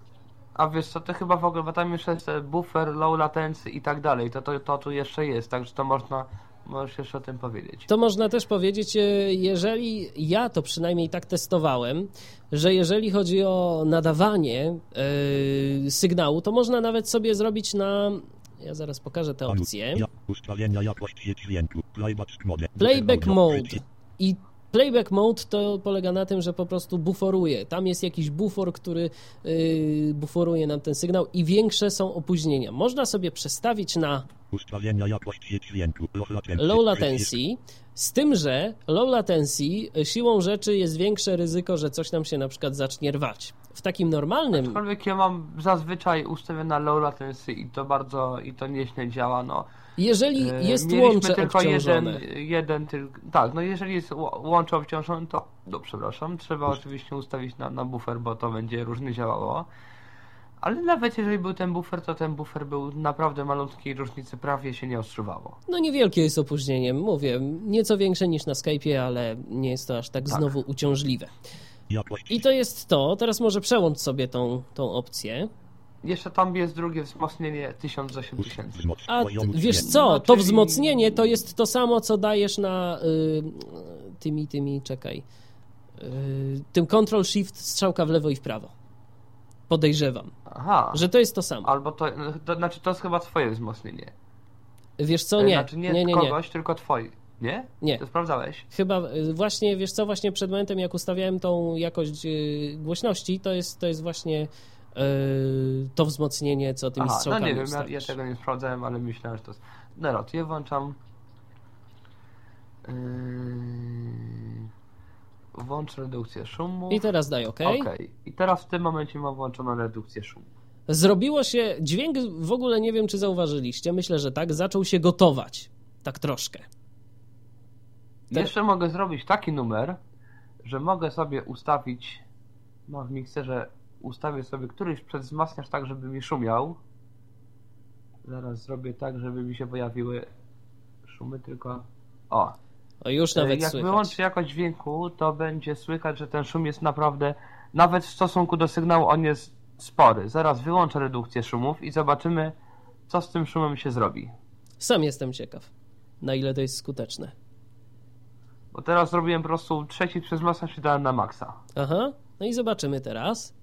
A wiesz co, to chyba w ogóle, bo tam jeszcze jest buffer, low latency i tak dalej, to, to, to tu jeszcze jest, także to można, możesz jeszcze o tym powiedzieć. To można też powiedzieć, e, jeżeli ja to przynajmniej tak testowałem, że jeżeli chodzi o nadawanie yy, sygnału, to można nawet sobie zrobić na ja zaraz pokażę te opcje. Playback mode. I Playback mode to polega na tym, że po prostu buforuje. Tam jest jakiś bufor, który yy, buforuje nam ten sygnał i większe są opóźnienia. Można sobie przestawić na ustawienia jakości dźwięku low latency, z tym, że low latency y, siłą rzeczy jest większe ryzyko, że coś nam się na przykład zacznie rwać. W takim normalnym... Aczkolwiek ja mam zazwyczaj ustawione na low latency i to bardzo, i to nieźle działa, no jeżeli e, jest Mieliśmy łącze tylko obciążone. jeden, jeden tylko, tak, no jeżeli jest łącze obciążone, to, no przepraszam, trzeba oczywiście ustawić na, na buffer, bo to będzie różnie działało. Ale nawet jeżeli był ten buffer, to ten buffer był naprawdę malutki i różnicy prawie się nie odczuwało. No niewielkie jest opóźnienie, mówię, nieco większe niż na Skype'ie, ale nie jest to aż tak, tak. znowu uciążliwe. I to jest to, teraz może przełącz sobie tą, tą opcję. Jeszcze tam jest drugie wzmocnienie 1000 za 7000. A wiesz co, to wzmocnienie to jest to samo, co dajesz na y, tymi, tymi, czekaj, y, tym Control Shift strzałka w lewo i w prawo. Podejrzewam. Aha. Że to jest to samo. Albo to, to znaczy to jest chyba twoje wzmocnienie. Wiesz co, nie. Znaczy nie, nie, nie kogoś, nie. tylko twoje. Nie? Nie. To sprawdzałeś? Chyba y, właśnie, wiesz co, właśnie przed momentem jak ustawiałem tą jakość y, głośności, to jest, to jest właśnie to wzmocnienie, co tymi Aha, strzałkami No nie wiem, ja, ja, tego nie sprawdzałem, ale myślałem, że to jest... Dobra, to ja włączam... Yy... Włącz redukcję szumu. I teraz daj OK. OK. I teraz w tym momencie mam włączoną redukcję szumu. Zrobiło się, dźwięk w ogóle nie wiem, czy zauważyliście, myślę, że tak, zaczął się gotować. Tak troszkę. Jeszcze mogę zrobić taki numer, że mogę sobie ustawić no, w mikserze ustawię sobie któryś przedwzmacniacz tak, żeby mi szumiał. Zaraz zrobię tak, żeby mi się pojawiły szumy tylko... O! O, już nawet Jak słychać. wyłączę jakość dźwięku, to będzie słychać, że ten szum jest naprawdę, nawet w stosunku do sygnału, on jest spory. Zaraz wyłączę redukcję szumów i zobaczymy, co z tym szumem się zrobi. Sam jestem ciekaw, na ile to jest skuteczne. Bo teraz zrobiłem po prostu trzeci przez masę się dałem na maksa. Aha, no i zobaczymy teraz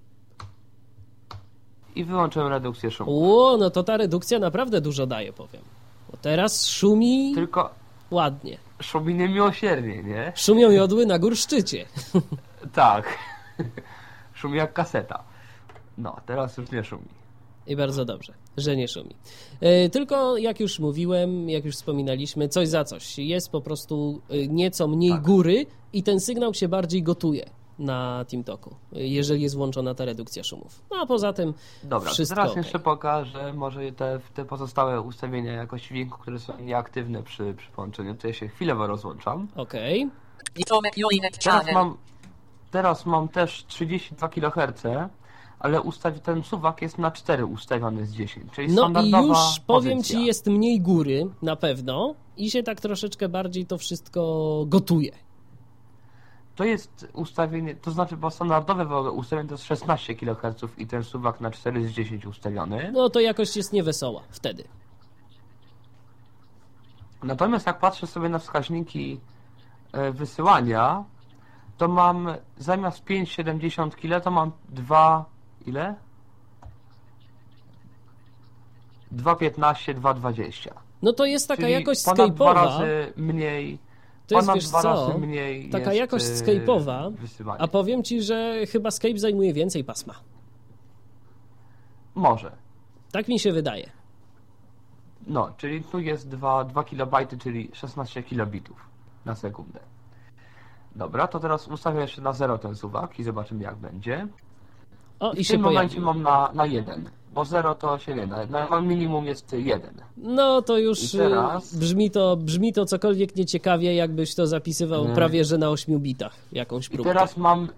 i wyłączyłem redukcję szumu. O, no to ta redukcja naprawdę dużo daje, powiem. Bo teraz szumi Tylko ładnie. Szumi niemiłosiernie, nie? Szumią jodły na górszczycie. tak. szumi jak kaseta. No, teraz już nie szumi. I bardzo dobrze, że nie szumi. Yy, tylko jak już mówiłem, jak już wspominaliśmy, coś za coś. Jest po prostu e, nieco mniej tak. góry i ten sygnał się bardziej gotuje na TeamTalku, jeżeli jest włączona ta redukcja szumów. No a poza tym Dobra, wszystko teraz okay. jeszcze pokażę może te, te pozostałe ustawienia jakości dźwięku, które są nieaktywne przy, przy połączeniu, to ja się chwilowo rozłączam. Okej. Okay. Teraz mam, teraz mam też 32 kHz, ale ustawi, ten suwak jest na 4 ustawiony z 10, czyli No i już powiem pozycja. Ci, jest mniej góry na pewno i się tak troszeczkę bardziej to wszystko gotuje. To jest ustawienie, to znaczy, bo standardowe ustawienie to jest 16 kHz i ten suwak na 4 z 10 ustawiony. No to jakość jest niewesoła wtedy. Natomiast jak patrzę sobie na wskaźniki e, wysyłania, to mam zamiast 5,70 kg to mam 2 ile? 2,15, 2,20. No to jest taka Czyli jakość ponad dwa razy mniej. To jest, wiesz co, taka jest, jakość e, Skype'owa, a powiem Ci, że chyba Skype zajmuje więcej pasma. Może. Tak mi się wydaje. No, czyli tu jest 2, 2 KB, czyli 16 kilobitów na sekundę. Dobra, to teraz ustawię jeszcze na 0 ten suwak i zobaczymy jak będzie. O, i, I w tym momencie mam na, na 1, bo 0 to się nie da. Na minimum jest 1. No to już y, teraz... brzmi, to, brzmi to cokolwiek nieciekawie, jakbyś to zapisywał prawie że na 8 bitach jakąś próbkę. I teraz mam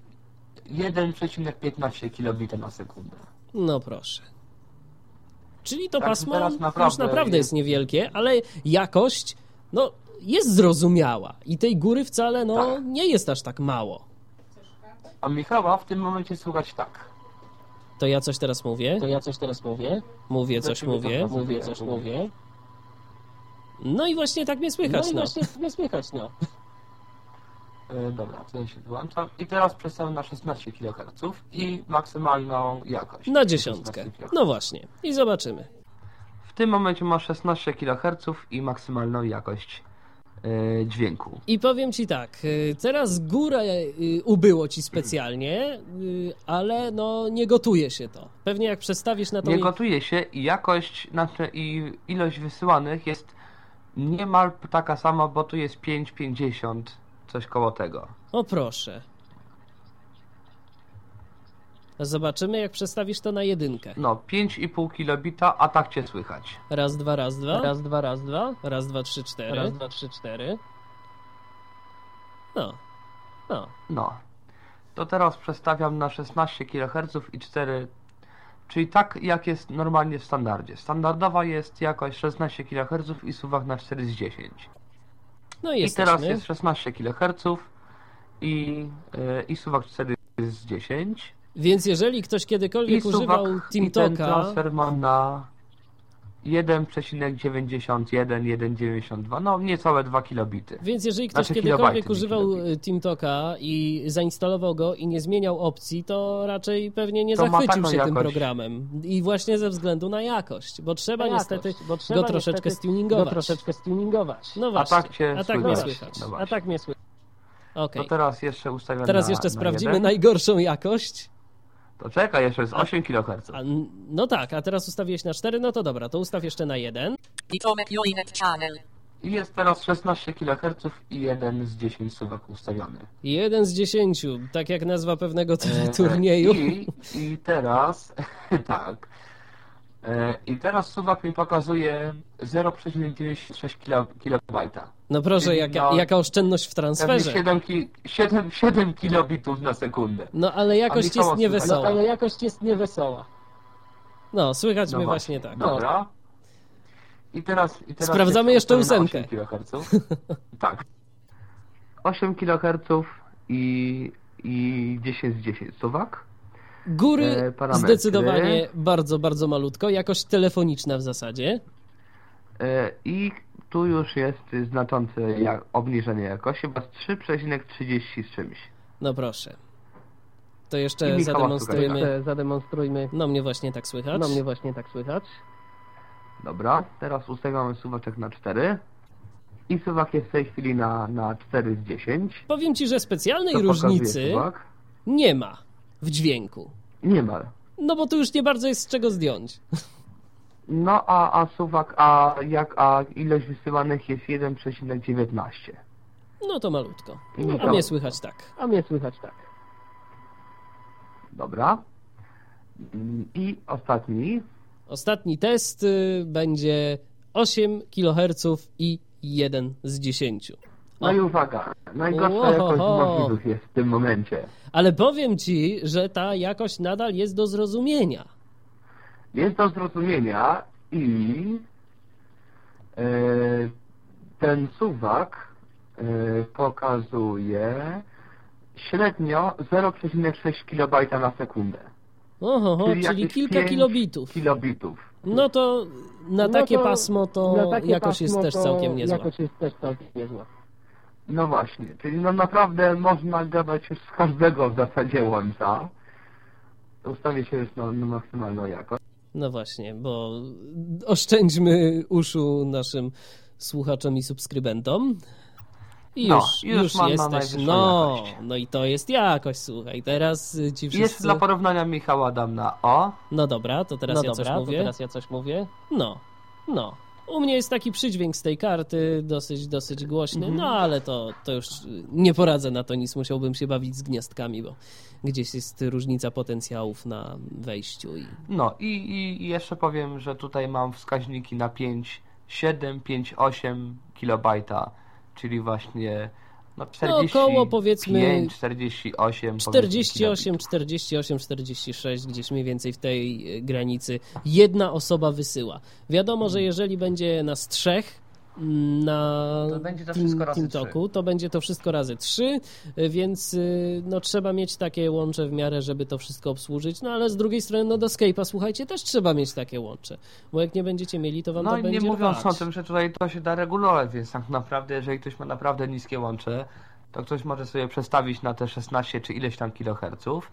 1,15 kilobita na sekundę. No proszę. Czyli to tak, pasmo naprawdę już naprawdę jest niewielkie, ale jakość no, jest zrozumiała i tej góry wcale no, tak. nie jest aż tak mało. A Michała w tym momencie słuchać tak. To ja coś teraz mówię? To ja coś teraz mówię? Mówię coś, mówię. Mówię coś, mówię. No i właśnie tak mnie słychać, no. I no. właśnie mnie słychać, no. E, dobra, tutaj się wyłączam. I teraz przestawiam na 16 kHz i maksymalną jakość. Na dziesiątkę. No właśnie. I zobaczymy. W tym momencie ma 16 kHz i maksymalną jakość dźwięku. I powiem Ci tak, e, teraz górę ubyło Ci specjalnie, ale no nie gotuje się to. Pewnie jak przestawisz na to... Nie gotuje się i jakość znaczy i ilość wysyłanych jest niemal taka sama, bo tu jest 5,50 Coś koło tego. O proszę. Zobaczymy, jak przestawisz to na jedynkę. No, 5,5 kilobita, a tak cię słychać. Raz, dwa, raz, dwa. Raz, dwa, raz, dwa. Raz, dwa, trzy, cztery. Raz, dwa, trzy, cztery. No. No. No. To teraz przestawiam na 16 kHz i 4 Czyli tak jak jest normalnie w standardzie. Standardowa jest jakoś 16 kHz i suwak na 4 z 10. No i, I teraz jest 16 kHz i, yy, i suwak 4 z 10. Więc jeżeli ktoś kiedykolwiek I używał TeamTalka... I ten transfer ma na 1,91, 1,92, no niecałe 2 kilobity. Więc jeżeli ktoś znaczy kiedykolwiek używał kilobity. TeamTalka i zainstalował go i nie zmieniał opcji, to raczej pewnie nie to zachwycił się jakość. tym programem. I właśnie ze względu na jakość, bo trzeba na niestety bo trzeba go troszeczkę stuningować. Go troszeczkę stuningować. No właśnie. A tak, cię A tak mnie słychać. No A tak mnie słychać. Okay. To teraz jeszcze ustawiamy Teraz jeszcze sprawdzimy najgorszą jakość. To czekaj, jeszcze jest 8 kHz. A, no tak, a teraz ustawiłeś na 4, no to dobra, to ustaw jeszcze na 1. I jest teraz 16 kHz i 1 z 10 suwak ustawiony. 1 z 10, tak jak nazwa pewnego e, turnieju. I, I teraz, tak, i teraz suwak mi pokazuje 0,96 kB. No proszę, jaka, no, jaka oszczędność w transferze. 7, 7, 7 kilobitów na sekundę. No ale jakość jest niewesoła. No, ale jakość jest niewesoła. No, słychać no mnie właśnie, tak. Dobra. I teraz, i teraz Sprawdzamy jeszcze ósemkę. 8 kHz. tak. 8 kHz i, i 10 z 10 suwak. Góry e, zdecydowanie bardzo, bardzo malutko. Jakość telefoniczna w zasadzie. E, I tu już jest znaczące jak, obniżenie jakości, bo 3,30 z czymś. No proszę. To jeszcze zademonstrujmy. zademonstrujmy. No mnie właśnie tak słychać. No mnie właśnie tak słychać. Dobra, teraz ustawiamy suwaczek na 4. I suwak jest w tej chwili na, na 4 z 10. Powiem Ci, że specjalnej różnicy nie ma w dźwięku. Nie ma. No bo tu już nie bardzo jest z czego zdjąć. No a, a suwak, a jak a ilość wysyłanych jest 1,19. No to malutko. No, a mnie słychać tak. A mnie słychać tak. Dobra. I ostatni. Ostatni test y, będzie 8 kHz i 1 z 10. No i uwaga, najgorsza jakość możliwych jest w tym momencie. Ale powiem Ci, że ta jakość nadal jest do zrozumienia. Jest do zrozumienia i e, ten suwak e, pokazuje średnio 0,6 KB na sekundę. Oho, czyli, czyli kilka kilobitów. Kilobitów. No to na no takie to, pasmo to takie jakoś pasmo jest też całkiem niezła. Jakoś jest też całkiem niezła. No właśnie, czyli no naprawdę można gadać z każdego w zasadzie łącza. Ustawię się już na, na maksymalną jakość. No właśnie, bo oszczędźmy uszu naszym słuchaczom i subskrybentom. I no, już, już, już jesteś. No, jakość. no i to jest jakość, słuchaj. Teraz ci wszyscy... Jest dla porównania Michała dam na O. No dobra, to teraz no ja dobra, coś mówię. teraz ja coś mówię. No, no. U mnie jest taki przydźwięk z tej karty, dosyć, dosyć głośny, mhm. no ale to, to już nie poradzę na to nic, musiałbym się bawić z gniazdkami, bo gdzieś jest różnica potencjałów na wejściu. I... No i, i jeszcze powiem, że tutaj mam wskaźniki na 5, 7, 5, 8 kilobajta, czyli właśnie no 40, no około powiedzmy 48, 48, 48, 46, gdzieś mniej więcej w tej e, granicy. Jedna osoba wysyła. Wiadomo, że jeżeli będzie nas trzech, na to będzie to wszystko razy Toku, to będzie to wszystko razy 3, więc y, no, trzeba mieć takie łącze w miarę, żeby to wszystko obsłużyć, no ale z drugiej strony no, do Skype'a, słuchajcie, też trzeba mieć takie łącze, bo jak nie będziecie mieli, to wam no, to będzie nie mówiąc rwać. o tym, że tutaj to się da regulować, więc tak naprawdę, jeżeli ktoś ma naprawdę niskie łącze, to ktoś może sobie przestawić na te 16 czy ileś tam kiloherców,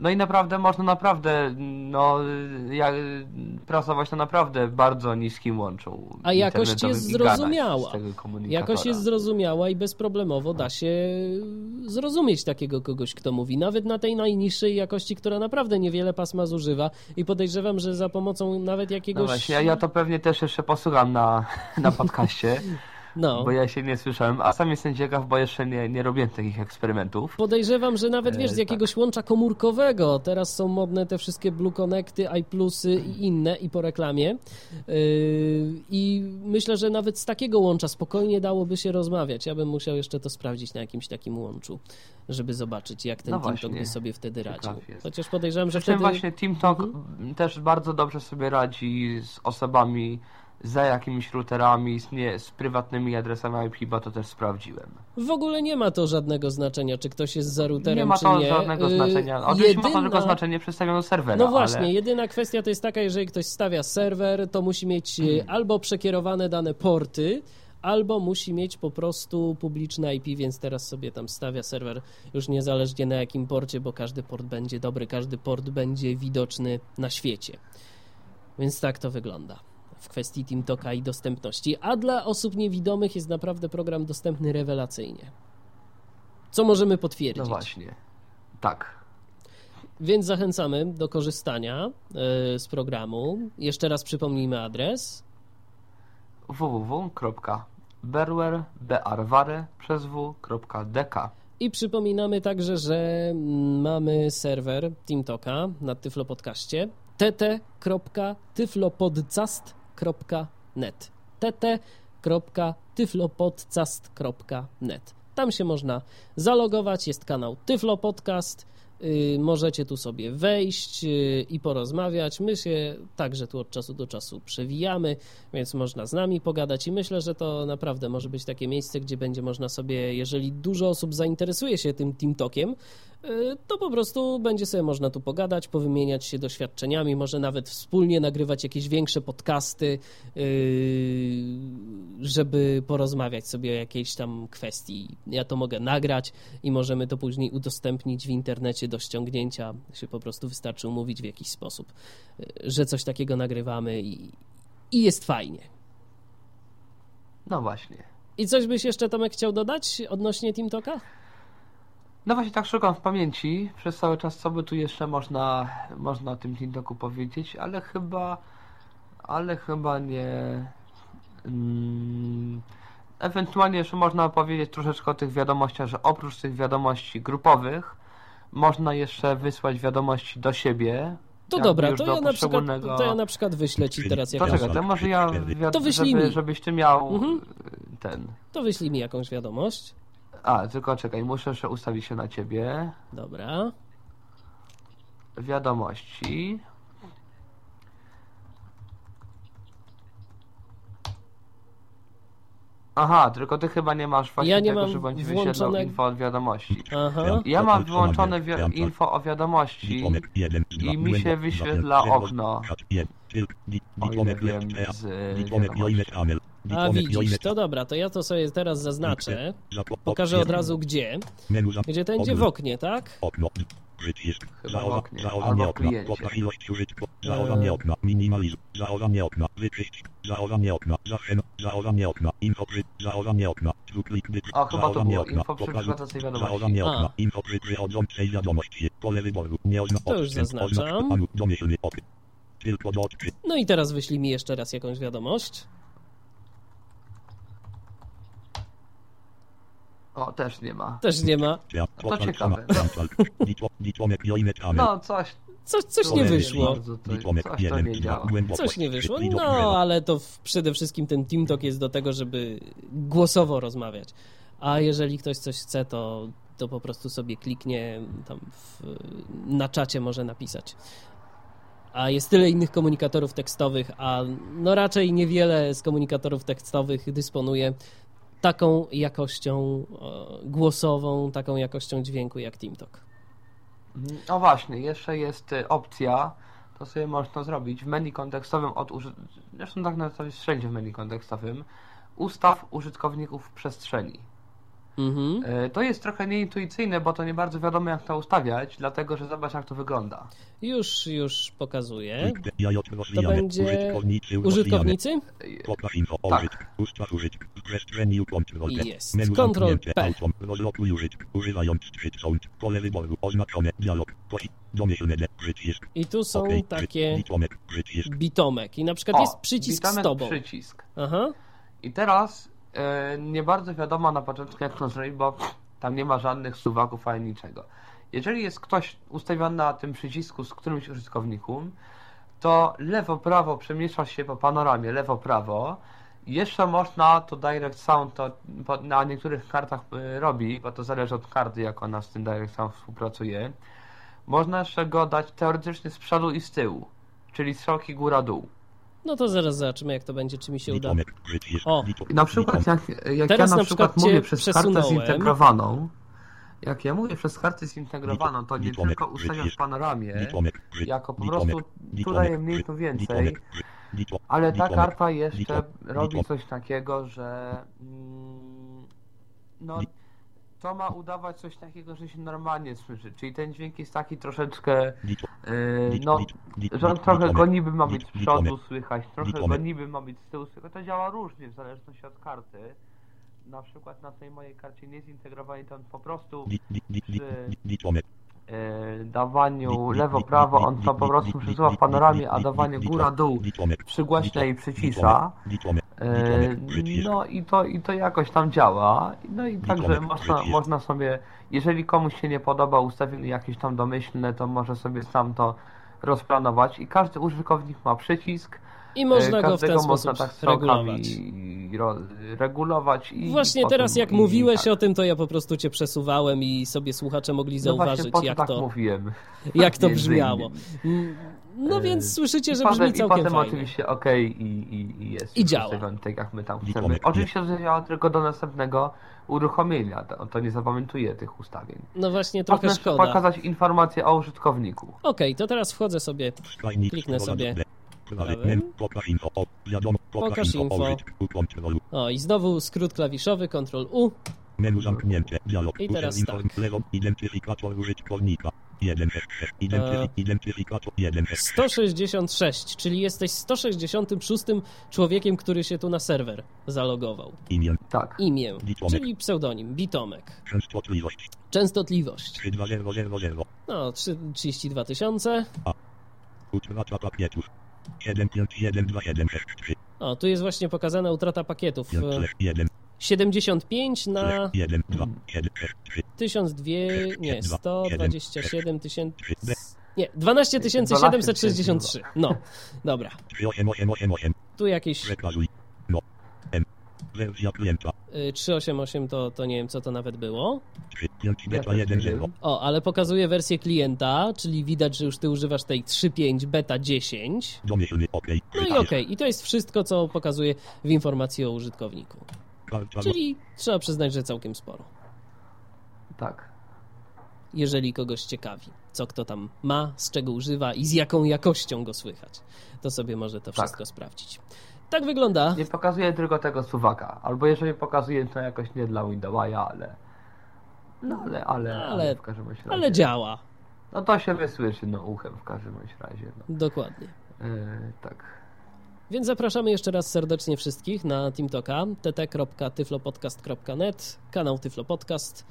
no i naprawdę można naprawdę no, jak, pracować na naprawdę bardzo niskim łączu. A jakość jest zrozumiała. Jakość jest zrozumiała i bezproblemowo da się zrozumieć takiego kogoś, kto mówi. Nawet na tej najniższej jakości, która naprawdę niewiele pasma zużywa i podejrzewam, że za pomocą nawet jakiegoś... No właśnie, ja to pewnie też jeszcze posłucham na, na podcaście. No. Bo ja się nie słyszałem, a sam jestem ciekaw, bo jeszcze nie, nie robię takich eksperymentów. Podejrzewam, że nawet wiesz, z e, jakiegoś tak. łącza komórkowego. Teraz są modne te wszystkie Blue Connecty, iPlusy i inne i po reklamie. Yy, I myślę, że nawet z takiego łącza spokojnie dałoby się rozmawiać. Ja bym musiał jeszcze to sprawdzić na jakimś takim łączu, żeby zobaczyć, jak ten no TeamTalk by sobie wtedy radził. Chociaż podejrzewam, że wtedy... właśnie TeamTalk mhm. też bardzo dobrze sobie radzi z osobami za jakimiś routerami z, nie, z prywatnymi adresami IP, bo to też sprawdziłem. W ogóle nie ma to żadnego znaczenia, czy ktoś jest za routerem, nie ma to żadnego yy, znaczenia. Oczywiście jedyna... ma to tylko znaczenie przedstawione serwera. No właśnie, ale... jedyna kwestia to jest taka, jeżeli ktoś stawia serwer, to musi mieć yy, hmm. albo przekierowane dane porty, albo musi mieć po prostu publiczne IP, więc teraz sobie tam stawia serwer już niezależnie na jakim porcie, bo każdy port będzie dobry, każdy port będzie widoczny na świecie. Więc tak to wygląda w kwestii TeamTalka i dostępności, a dla osób niewidomych jest naprawdę program dostępny rewelacyjnie. Co możemy potwierdzić. No właśnie, tak. Więc zachęcamy do korzystania yy, z programu. Jeszcze raz przypomnijmy adres www.berware przez w.dk i przypominamy także, że mamy serwer TeamTalka na Tyflo Podcaście tt.tyflopodcast.com tt.tyflopodcast.net tt.tyflopodcast.net Tam się można zalogować, jest kanał Tyflo Podcast Y, możecie tu sobie wejść y, i porozmawiać. My się także tu od czasu do czasu przewijamy, więc można z nami pogadać. I myślę, że to naprawdę może być takie miejsce, gdzie będzie można sobie, jeżeli dużo osób zainteresuje się tym TeamTalkiem, to po prostu będzie sobie można tu pogadać, powymieniać się doświadczeniami, może nawet wspólnie nagrywać jakieś większe podcasty, żeby porozmawiać sobie o jakiejś tam kwestii. Ja to mogę nagrać i możemy to później udostępnić w internecie do ściągnięcia, się po prostu wystarczy umówić w jakiś sposób, że coś takiego nagrywamy i, i jest fajnie. No właśnie. I coś byś jeszcze, Tomek, chciał dodać odnośnie TeamTalka? No właśnie tak szukam w pamięci przez cały czas, co by tu jeszcze można, można o tym TeamTalku powiedzieć, ale chyba ale chyba nie... Hmm, ewentualnie jeszcze można powiedzieć troszeczkę o tych wiadomościach, że oprócz tych wiadomości grupowych można jeszcze wysłać wiadomości do siebie. To dobra, to ja, na przykład, to ja na przykład wyślę ci teraz jakąś... To czekaj, to może ja, to wyślij żeby, mi. żebyś ty miał mhm. ten... To wyślij mi jakąś wiadomość. A, tylko czekaj, muszę jeszcze ustawić się na ciebie. Dobra. Wiadomości. Aha, tylko ty chyba nie masz właśnie ja nie tego, on ci włączone... info od wiadomości. Aha. Ja mam wyłączone wi info o wiadomości i mi się wyświetla okno. A widzisz, to dobra, to ja to sobie teraz zaznaczę. Pokażę od razu gdzie. Gdzie to będzie w oknie, tak? Przycisk. Oknie, Zachowanie albo w okna. Okna ilość użytku. Zachowanie okna. Minimalizuj. Zachowanie okna. Wyczyść. Zachowanie okna. Zawsze. Zachowanie okna. Info przy. Zachowanie okna. Dwuklik chyba to Zachowanie było. okna. Info przy Pokażu- przychodzącej wiadomości. Zachowanie A. okna. Info przy przychodzącej wiadomości. Pole wyboru. Nie ozna To już zaznaczam. Domyślny ok. Tylko do. No i teraz wyślij mi jeszcze raz jakąś wiadomość. O, też nie ma. Też nie ma. To ciekawe. Amen. No, coś. Coś, coś nie wyszło. Coś nie działa. Coś nie wyszło. No, ale to przede wszystkim ten TeamTalk jest do tego, żeby głosowo rozmawiać. A jeżeli ktoś coś chce, to, to po prostu sobie kliknie tam w, na czacie może napisać. A jest tyle innych komunikatorów tekstowych, a no raczej niewiele z komunikatorów tekstowych dysponuje taką jakością e, głosową, taką jakością dźwięku jak TeamTalk. Mhm. O właśnie, jeszcze jest y, opcja, to sobie można zrobić w menu kontekstowym od uży... Zresztą tak na to jest wszędzie w menu kontekstowym. Ustaw użytkowników przestrzeni. Mhm. Y, To jest trochę nieintuicyjne, bo to nie bardzo wiadomo jak to ustawiać, dlatego że zobacz jak to wygląda. Już, już pokazuję. To będzie użytkownicy? Tak. Jest. Ctrl. P. Autom. Rozlokuj użytk. Używając script sound. Pole wyboru. Oznaczone. Dialog. Posi. Domyślny. de- Przycisk. I tu są takie. Przycisk. bitomek. I na przykład O, jest przycisk z tobą. przycisk. Aha. I teraz e, nie bardzo wiadomo na początku jak to zrobić, bo tam nie ma żadnych suwaków ani niczego. Jeżeli jest ktoś ustawiony na tym przycisku z którymś użytkownikiem, to lewo-prawo przemieszcza się po panoramie, lewo-prawo. Jeszcze można to Direct Sound to na niektórych kartach y, robi, bo to zależy od karty, jak ona z tym Direct Sound współpracuje. Można jeszcze go dać teoretycznie z przodu i z tyłu, czyli strzałki góra-dół. No to zaraz zobaczymy, jak to będzie, czy mi się uda. O. Na przykład jak, jak Teraz ja na, na przykład, przykład mówię przez kartę zintegrowaną, jak ja mówię przez kartę zintegrowaną, to nie tylko Przycisk. panoramie, jako po prostu tu daję mniej, tu więcej, ale ta karta jeszcze robi coś takiego, że mm, no to ma udawać coś takiego, że się normalnie słyszy, czyli ten dźwięk jest taki troszeczkę yy, Dit- no, że on trochę go niby ma być z przodu słychać, trochę go niby ma być z tyłu słychać. To działa różnie w zależności od karty. Na przykład na tej mojej karcie niezintegrowanej to on po prostu przy e, dawaniu lewo-prawo on to po prostu przesuwa w panoramie, a dawanie góra-dół przygłaśnia i przycisza. E. No i to, i to jakoś tam działa. No i także można, można sobie, jeżeli komuś się nie podoba ustawienie jakieś tam domyślne, to może sobie sam to rozplanować i każdy użytkownik ma przycisk. I można e, go w każdego ten można sposób tak regulować. ro, regulować i Właśnie potem- teraz jak i mówiłeś tak. o tym, to ja po prostu cię przesuwałem i sobie słuchacze mogli No zauważyć, to jak, tak to, mówiłem. jak to brzmiało. innymi. No E, więc słyszycie, że potem, brzmi I całkiem potem fajnie. oczywiście OK i, i, i jest I działa. tak jak my tam chcemy. Oczywiście to działa tylko do następnego uruchomienia, to, to nie zapamiętuje tych ustawień. No właśnie, trochę Można szkoda. pokazać informacje o użytkowniku. Okej, to teraz wchodzę sobie, Kliknę sobie Prawy. prawym. Pokaż info. O, i znowu skrót klawiszowy, Ctrl U, Menu zamknięte. Dialog. I teraz tak. Lewo. Identyfikator użytkownika. 1 6 Identyfi- E, Identyfikator 1 6 166, czyli jesteś 166 człowiekiem, który się tu na serwer zalogował. Imię. Tak. Imię, Bitomek. czyli pseudonim, Bitomek. Częstotliwość. Częstotliwość, 32000. no trzy- 32 tysiące. Utrata pakietów. 751273. O, tu jest właśnie pokazana utrata pakietów. e, 1 75 na 1 2 7 6 3 1200, nie, 127 tysięcy, nie, 12 763. No, dobra. 38888. Tu jakieś Przekazuj. No. Y, 388 to, to nie wiem co to nawet było. 3 5 beta też 1 nie 0. wiem. O, ale pokazuje wersję klienta, czyli widać, że już ty używasz tej 3.5 beta 10. Domyślny OK. No i okej, i to jest wszystko, co pokazuje w informacji o użytkowniku. Czyli trzeba przyznać, że całkiem sporo, Tak. jeżeli kogoś ciekawi. co kto tam ma, z czego używa i z jaką jakością go słychać. To sobie może to tak. wszystko tak. sprawdzić. Tak wygląda. Nie pokazuje tylko tego suwaka. Albo jeżeli pokazuje, to jakoś nie dla Windowsa, ale. No ale, ale, no, ale, ale w każdym razie. Ale działa. No to się wysłyszy no uchem w każdym razie. No. Dokładnie. Yy, tak. Więc zapraszamy jeszcze raz serdecznie wszystkich na TeamToka tt.tyflopodcast.net, kanał Tyflo Podcast.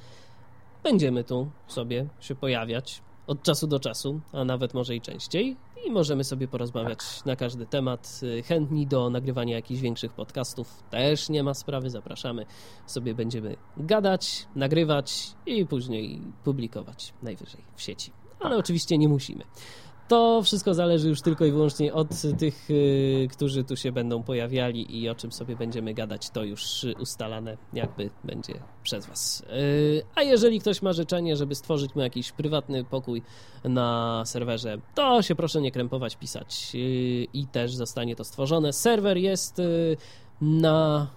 Będziemy tu sobie się pojawiać od czasu do czasu, a nawet może i częściej i możemy sobie porozmawiać tak. na każdy temat. Chętni do nagrywania jakichś większych podcastów też nie ma sprawy, zapraszamy. Sobie będziemy gadać, nagrywać i później publikować najwyżej w sieci. Ale tak. oczywiście nie musimy. To wszystko zależy już tylko i wyłącznie od tych, y, którzy tu się będą pojawiali i o czym sobie będziemy gadać, to już ustalane jakby będzie przez Was. Y, a jeżeli ktoś ma życzenie, żeby stworzyć mu jakiś prywatny pokój na serwerze, to się proszę nie krępować, pisać y, i też zostanie to stworzone. Serwer jest na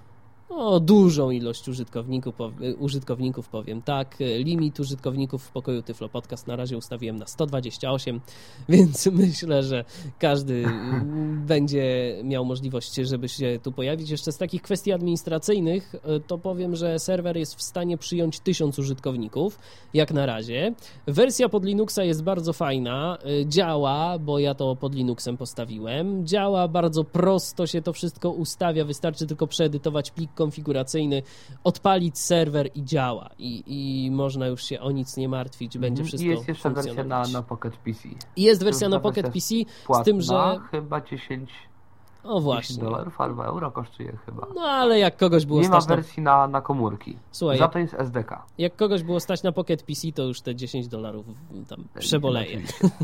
o, dużą ilość użytkowników, użytkowników, powiem tak. Limit użytkowników w pokoju Tyflo Podcast na razie ustawiłem na 128, więc myślę, że każdy będzie miał możliwość, żeby się tu pojawić. Jeszcze z takich kwestii administracyjnych, e, to powiem, że serwer jest w stanie przyjąć 1000 użytkowników, jak na razie. Wersja pod Linuxa jest bardzo fajna, e, działa, bo ja to pod Linuxem postawiłem. Działa bardzo prosto, się to wszystko ustawia, wystarczy tylko przeedytować plik konfiguracyjny, odpalić serwer i działa. I, i można już się o nic nie martwić, będzie wszystko I jest jeszcze wersja na, na Pocket PC. I jest wersja na Pocket PC, płatna, z tym, że... chyba 10 o właśnie. 10 dolarów albo euro kosztuje chyba. No ale jak kogoś było Nie stać. Nie ma wersji na, na komórki. Słuchaj, Za to jest SDK. Jak kogoś było stać na Pocket PC, to już te 10 dolarów tam przeboleje.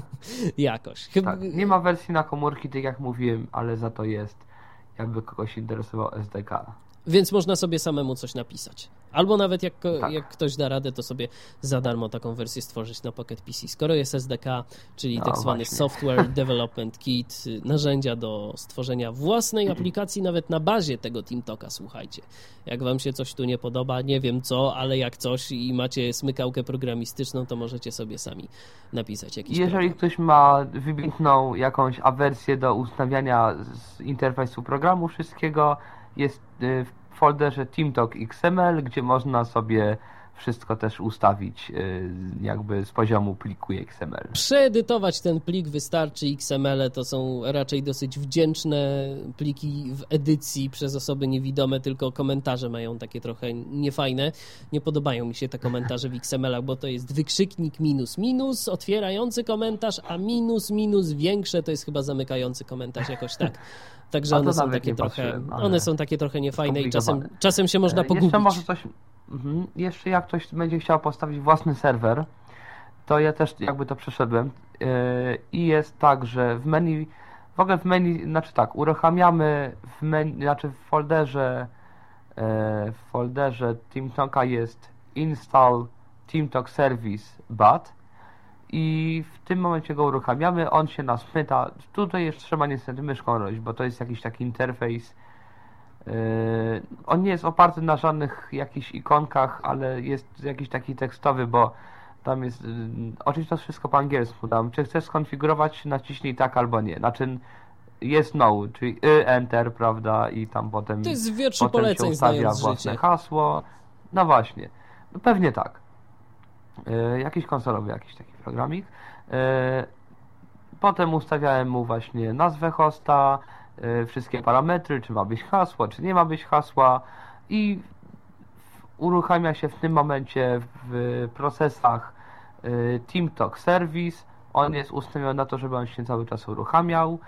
Jakoś. Chyba... Tak, nie ma wersji na komórki, tak jak mówiłem, ale za to jest, jakby kogoś interesował SDK. Więc można sobie samemu coś napisać. Albo nawet jak, tak. jak ktoś da radę, to sobie za darmo taką wersję stworzyć na Pocket PC. Skoro jest SDK, czyli no, tak zwany. Software Development Kit, narzędzia do stworzenia własnej aplikacji nawet na bazie tego TeamToka, słuchajcie. Jak wam się coś tu nie podoba, nie wiem co, ale jak coś i macie smykałkę programistyczną, to możecie sobie sami napisać jakiś Jeżeli program. ktoś ma wybitną jakąś awersję do ustawiania z interfejsu programu wszystkiego, jest y, w folderze TeamTalk XML, gdzie można sobie wszystko też ustawić y, jakby z poziomu pliku XML. Przeedytować ten plik wystarczy XML, to są raczej dosyć wdzięczne pliki w edycji przez osoby niewidome, tylko komentarze mają takie trochę niefajne. Nie podobają mi się te komentarze w XML, bo to jest wykrzyknik minus minus, otwierający komentarz, a minus minus większe to jest chyba zamykający komentarz jakoś tak. Także one są takie trochę, one są takie trochę niefajne i czasem, czasem się można pogubić. Jeszcze może coś, mhm. jeszcze jak ktoś będzie chciał postawić własny serwer, to ja też jakby to przeszedłem yy, i jest tak, że w menu, w ogóle w menu, znaczy tak, uruchamiamy w menu, znaczy w folderze yy, w folderze TeamTalka jest install TeamTalk Service BAT i w tym momencie go uruchamiamy, on się nas pyta, tutaj jeszcze trzeba niestety myszką robić, bo to jest jakiś taki interfejs, yy, on nie jest oparty na żadnych jakichś ikonkach, ale jest jakiś taki tekstowy, bo tam jest, yy, oczywiście to jest wszystko po angielsku, tam, czy chcesz skonfigurować, naciśnij tak albo nie, znaczy jest no, czyli y, enter, prawda, i tam potem, to jest potem poleceń, się ustawia własne życie. hasło, no właśnie, no pewnie tak. Yy, jakiś konsolowy, jakiś taki programik. E, potem ustawiałem mu właśnie nazwę hosta, e, wszystkie parametry, czy ma być hasło, czy nie ma być hasła i uruchamia się w tym momencie w procesach e, TeamTalk Service. On jest ustawiony na to, żeby on się cały czas uruchamiał.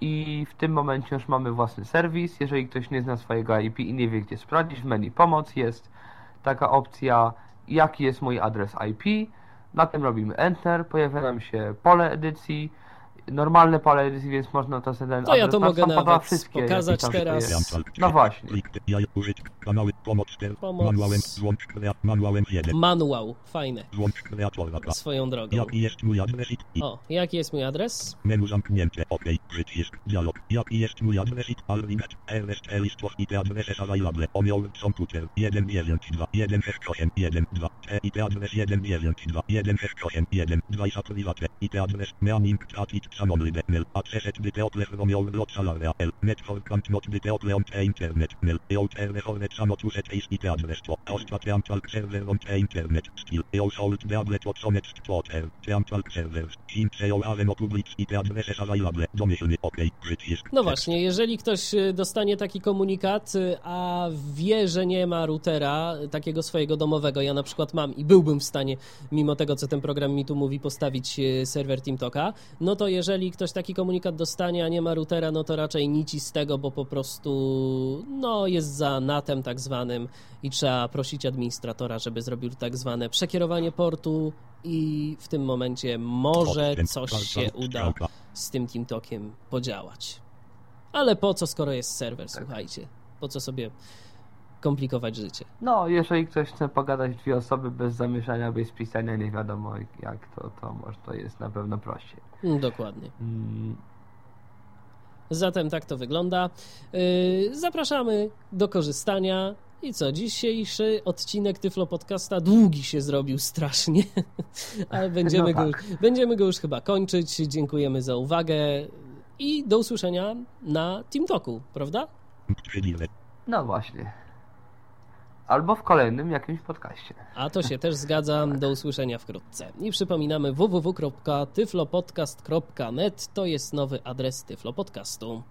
I w tym momencie już mamy własny serwis. Jeżeli ktoś nie zna swojego IP i nie wie gdzie sprawdzić, w menu pomoc jest taka opcja jaki jest mój adres IP. Na tym robimy Enter, pojawia nam się pole edycji, normalne pole edycji, więc można to sobie ten To ja to mogę nawet wszystkie, pokazać teraz. No właśnie. Kanały, pomoc, pomoc. Manuałem, złącz, manuałem 1. Manuał, fajne. Złącz kreatora. Swoją drogą. Jaki jest mój adres? O, jaki jest mój adres? Menu zamknięte, ok, przycisk, dialog. Jaki jest mój adres? Alvinat, RST listów i te adresy available. Omioł, komputer, 1, 1, 2, 1, 6, 8, 1, 2, te i te adres 1, 1, 2, 1, 6, 8, 1, 2 i private, i te adres, meaning, chat, samolny, mail, access, byte, otle, omioł, lot, salaria, l, network, not, byte, otle, on, internet, mail, e, otle, samot, uset, is, te to, host, triumphal, server, internet, e, tablet, what, sonet, twitter, triumphal, servers, sim, i te adresy available, domyślny, ok, przycisk. No właśnie, jeżeli ktoś y, dostanie taki komunikat, y, a wie, że nie ma routera takiego swojego domowego, ja na przykład mam i byłbym w stanie, mimo tego, co ten program mi tu mówi, postawić serwer TeamTalka, no to jeżeli ktoś taki komunikat dostanie, a nie ma routera, no to raczej nici z tego, bo po prostu no, jest za natem tak zwanym i trzeba prosić administratora, żeby zrobił tak zwane przekierowanie portu i w tym momencie może coś się uda z tym TeamTalkiem podziałać. Ale po co, skoro jest serwer, tak. słuchajcie? Po co sobie komplikować życie? No, jeżeli ktoś chce pogadać dwie osoby bez zamieszania, bez pisania, nie wiadomo jak to, to może to jest na pewno prościej. Mm, dokładnie. Mm. Zatem tak to wygląda. Yy, zapraszamy do korzystania. I co, dzisiejszy odcinek Tyflo Podcasta długi się zrobił strasznie, ale będziemy, no tak. go, będziemy go już chyba kończyć. Dziękujemy za uwagę i do usłyszenia na TeamTalku, prawda? No właśnie. Albo w kolejnym jakimś podcaście. A to się też zgadza. Do usłyszenia wkrótce. I przypominamy www.tyflopodcast.net to jest nowy adres Tyflo Podcastu.